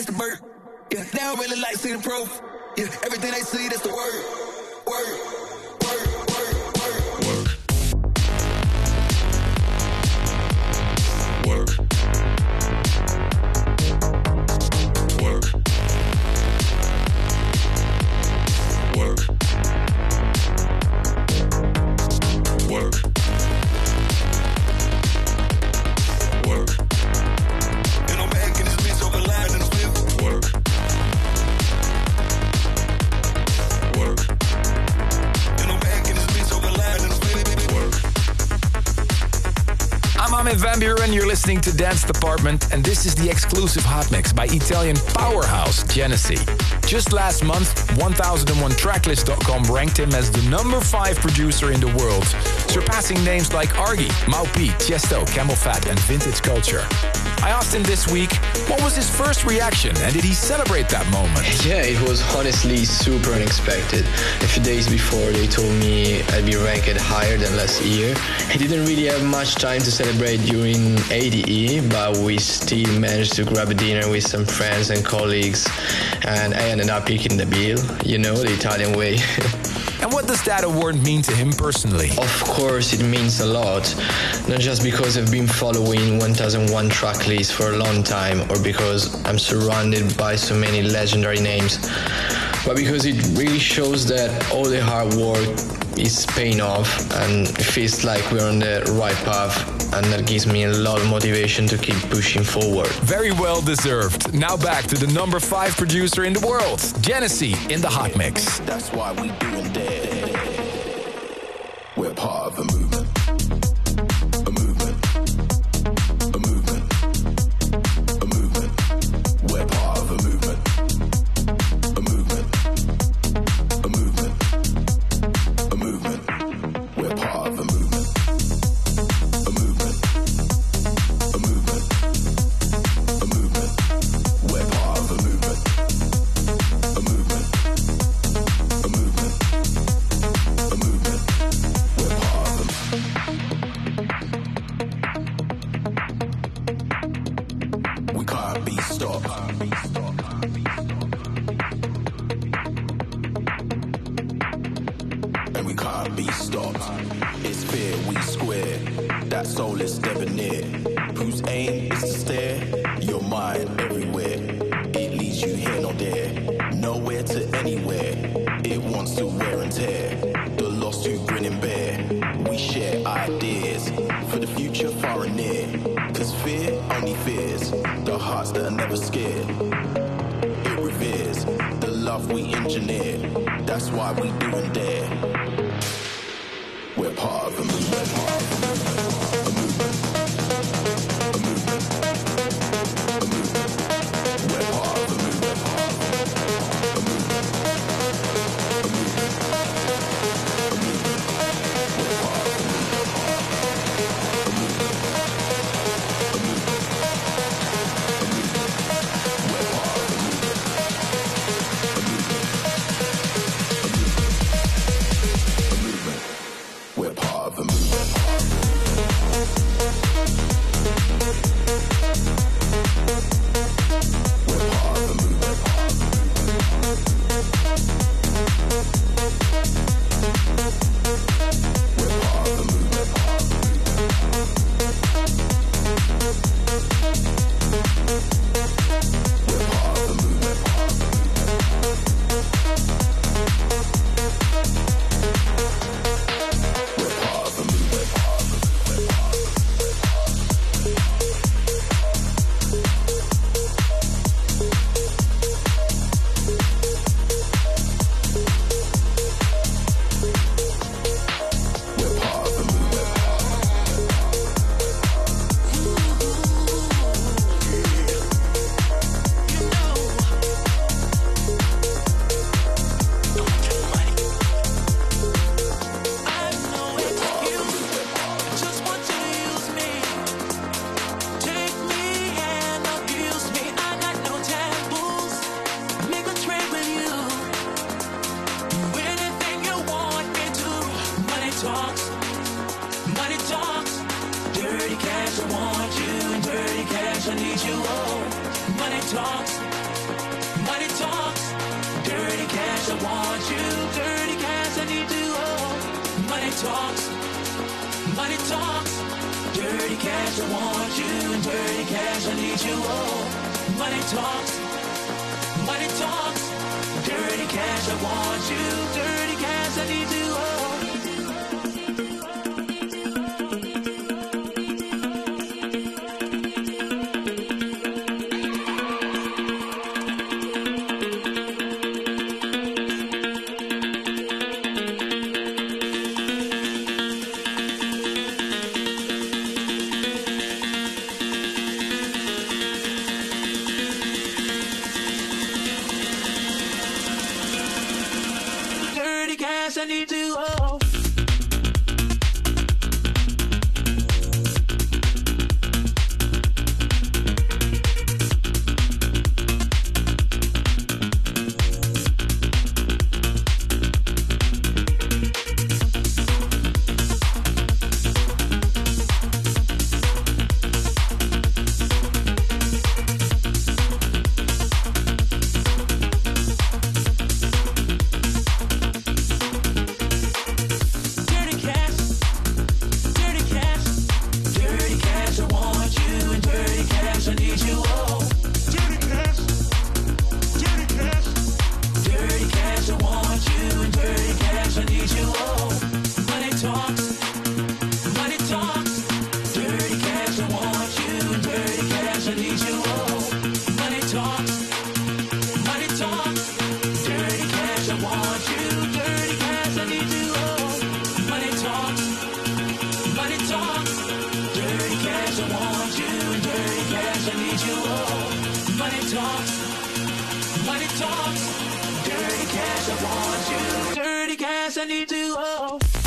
is the bird. Listening to Dance Department, and this is the exclusive hot mix by Italian powerhouse Genesi. Just last month, 1001tracklist.com ranked him as the number five producer in the world, surpassing names like Argy, Maupi, Tiesto, CamelPhat, and Vintage Culture. I asked him this week, what was his first reaction, and did he celebrate that moment? Yeah, it was honestly super unexpected. A few days before, they told me I'd be ranked higher than last year. I didn't really have much time to celebrate during ADE, but we still managed to grab a dinner with some friends and colleagues, and I ended up picking the bill, you know, the Italian way. And what does that award mean to him personally? Of course, it means a lot. Not just because I've been following 1001 track lists for a long time or because I'm surrounded by so many legendary names, but because it really shows that all the hard work is paying off and it feels like we're on the right path and that gives me a lot of motivation to keep pushing forward. Very well deserved. Now back to the number five producer in the world, Genesi in the hot mix. That's why we doing that. money talks. Dirty cash, I want you. Dirty cash, I need to Oh.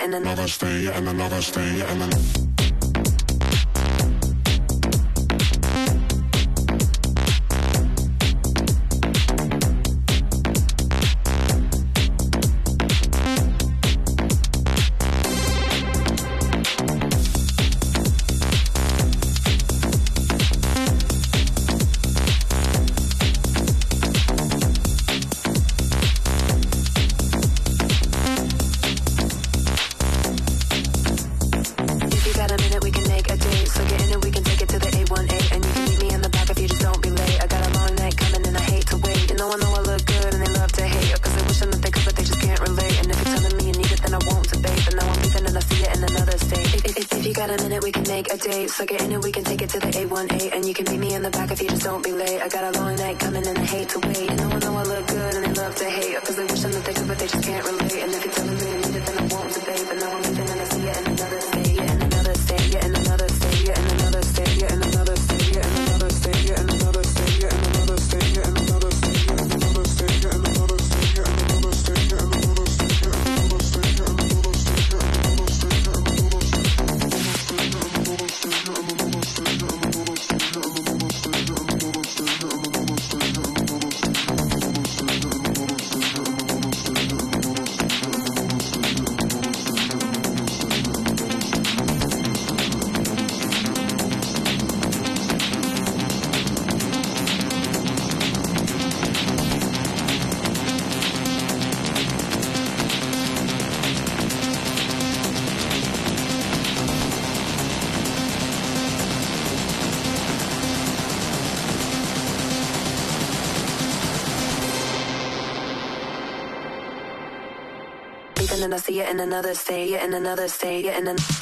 and another stay and another stay and another. See it in another state, in another state, in an-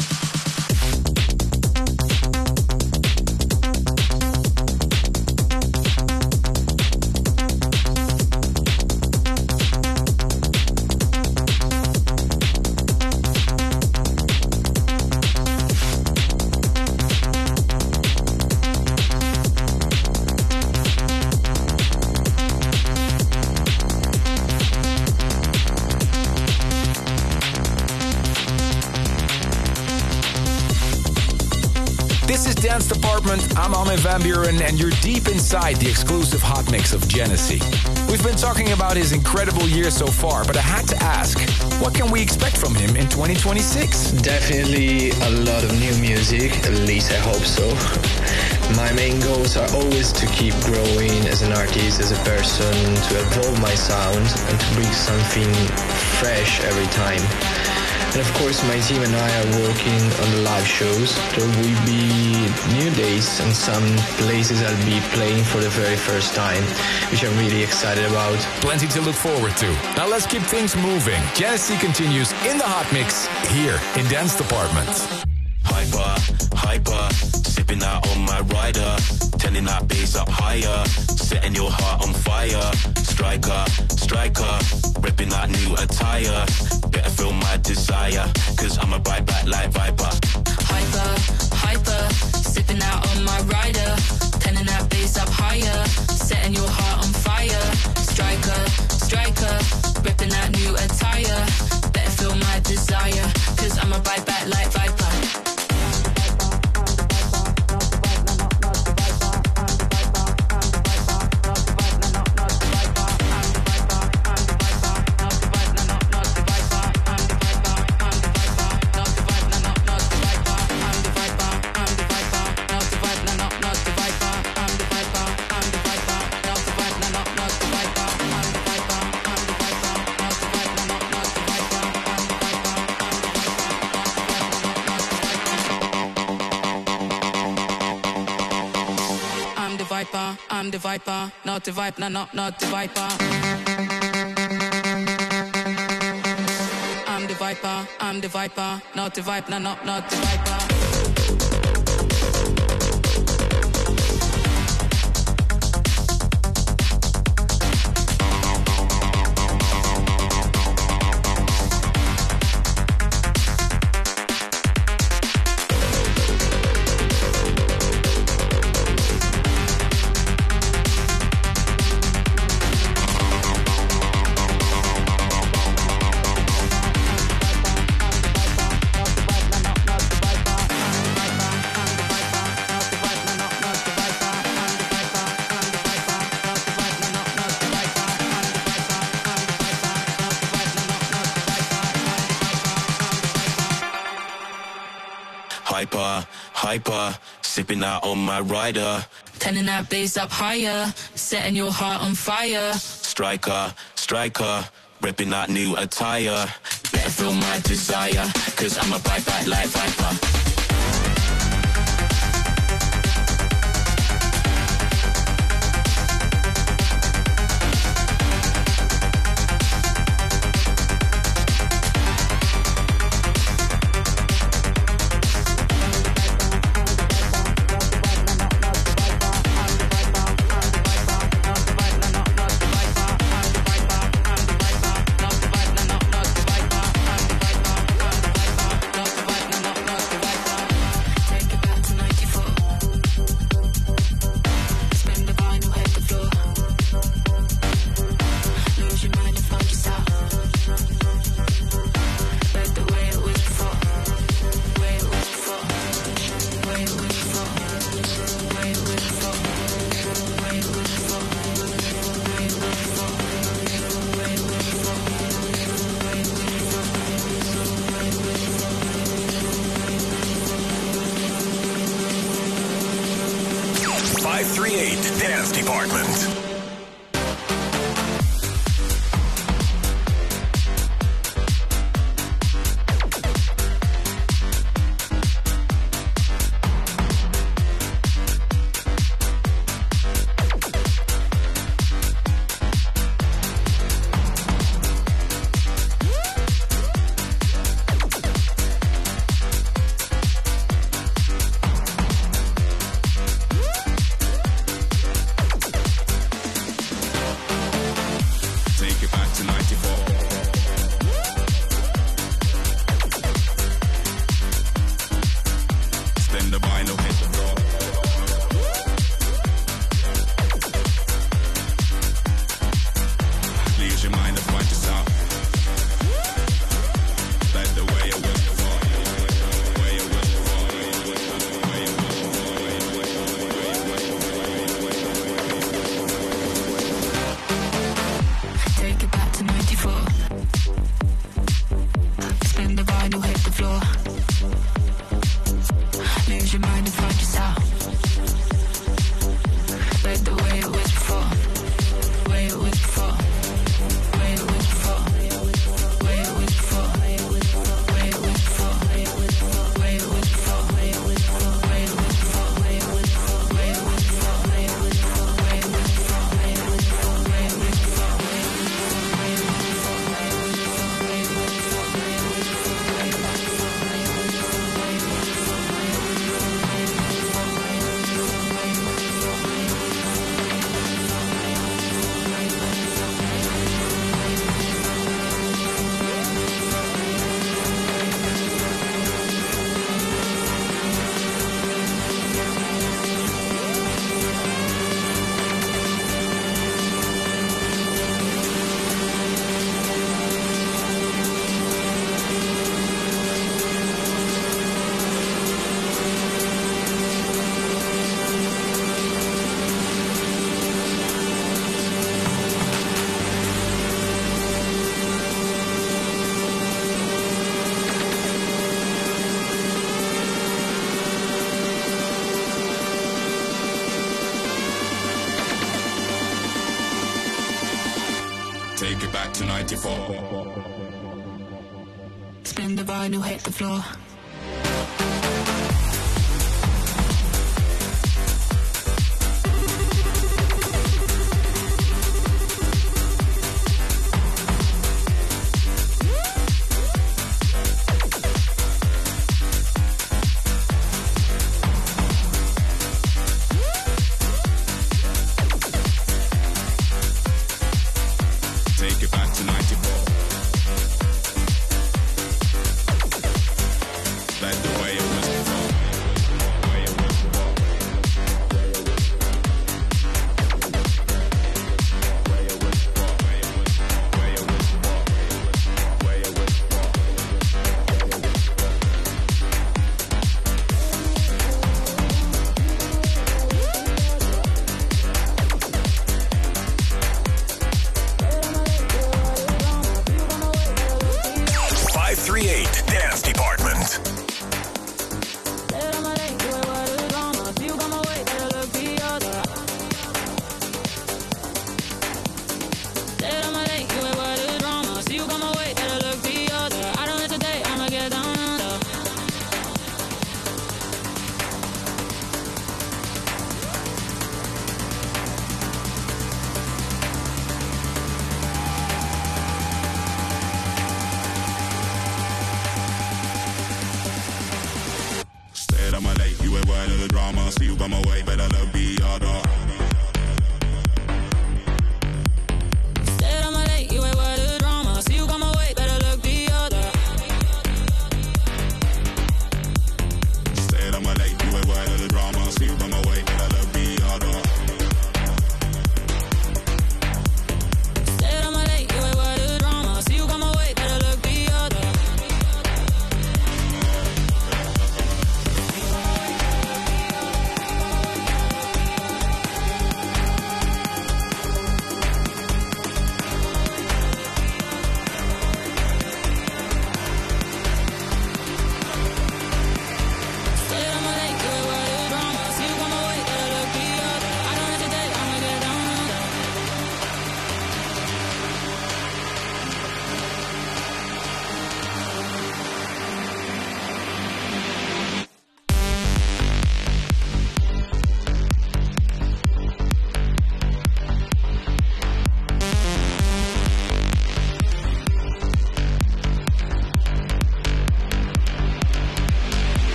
And you're deep inside the exclusive hot mix of Genesi. We've been talking about his incredible year so far, but I had to ask, what can we expect from him in 2026? Definitely a lot of new music, at least I hope so. My main goals are always to keep growing as an artist, as a person, to evolve my sound, and to bring something fresh every time. And of course, my team and I are working on the live shows. There will be new days and some places I'll be playing for the very first time, which I'm really excited about. Plenty to look forward to. Now let's keep things moving. Genesi continues in the hot mix here in Dance Department. Hyper, hyper, sipping out on my rider, turning that bass up higher, setting your heart on fire. Striker, striker, ripping that new attire. My desire, cause I'ma bite back like Viper. Hyper, hyper, sipping out on my rider, turning that bass up higher, setting your heart on fire. Striker, striker, ripping that new attire. Better feel my desire, I'm the viper, not the viper, no, not, not the viper. I'm the viper, I'm the viper, not the viper, no, not, not the viper. Sipping out on my rider. Turning that bass up higher, setting your heart on fire. Striker, striker, ripping that new attire. Better feel my desire, cause I'ma bite back like Viper. back to 94. Spin the vinyl, hit the floor.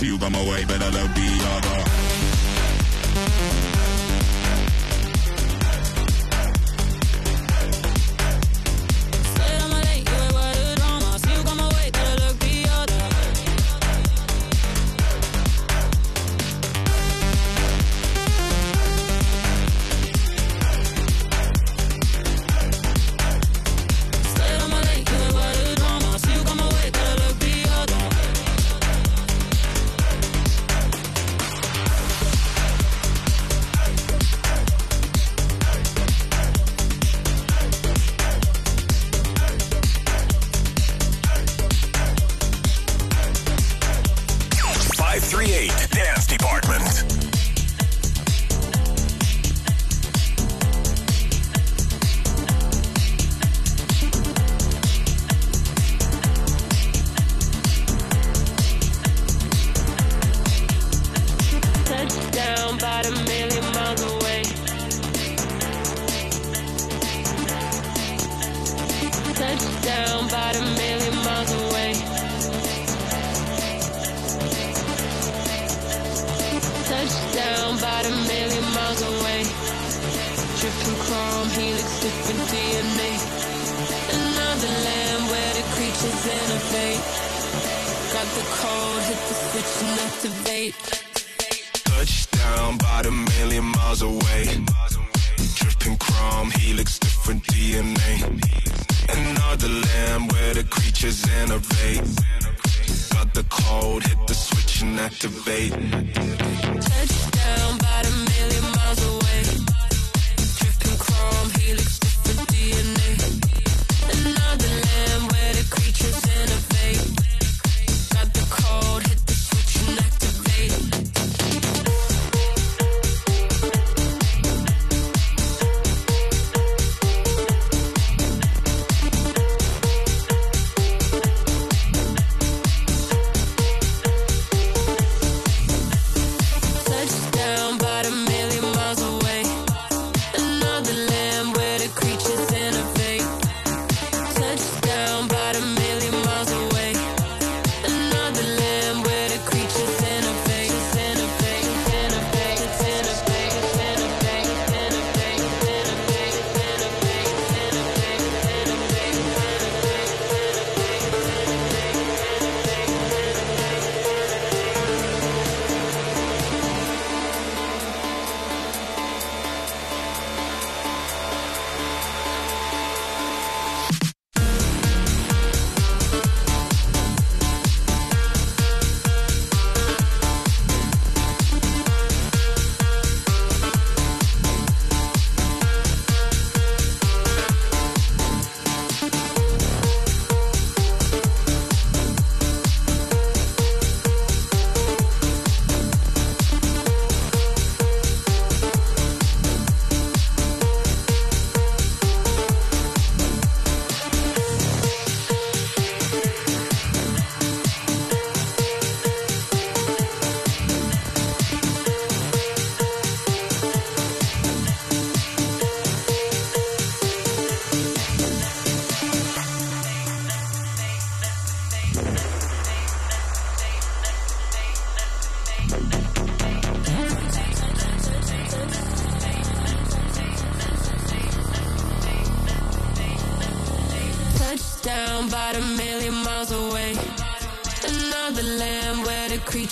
few got my way, but I love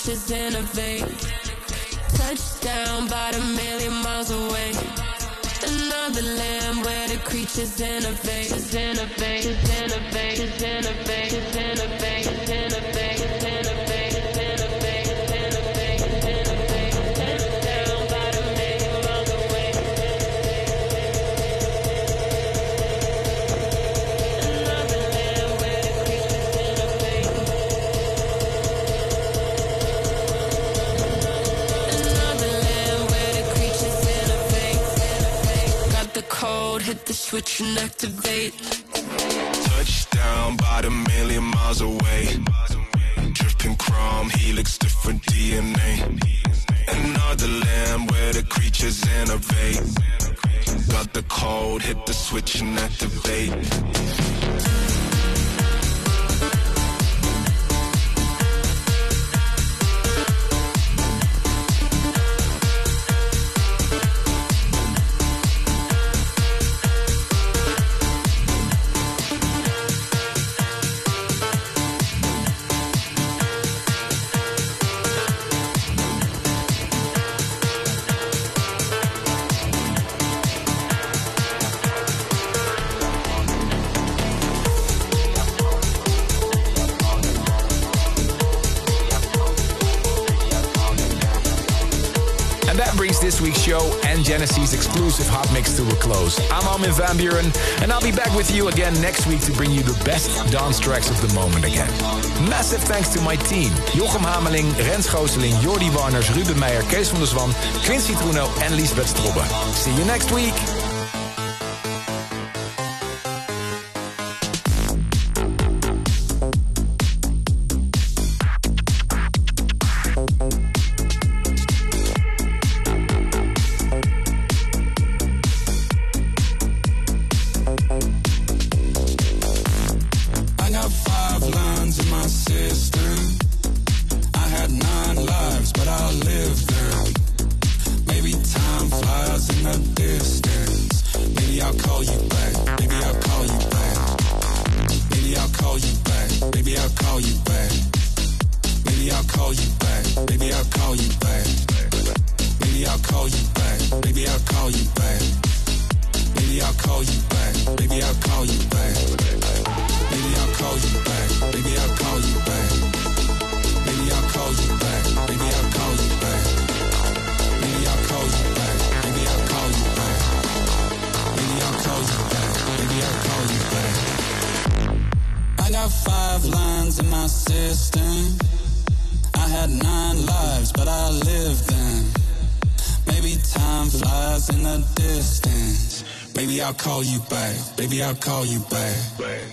Conscious innovate. Touchdown, about a million miles away. Another land where the creatures innovate, innovate, innovate, innovate. switch and activate. Touchdown, about a million miles away. Dripping chrome, helix, different DNA. Another land where the creatures innovate. Got the code, hit the switch and activate. Genesi's exclusive hot mix to a close. I'm Armin van Buuren, and I'll be back with you again next week to bring you the best dance tracks of the moment again. Massive thanks to my team. Jochem Hameling, Rens Gooseling, Jordi Warners, Ruben Meijer, Kees van der Zwan, Quincy Truno and Lisbeth Strobbe. See you next week. Baby, I'll call you back.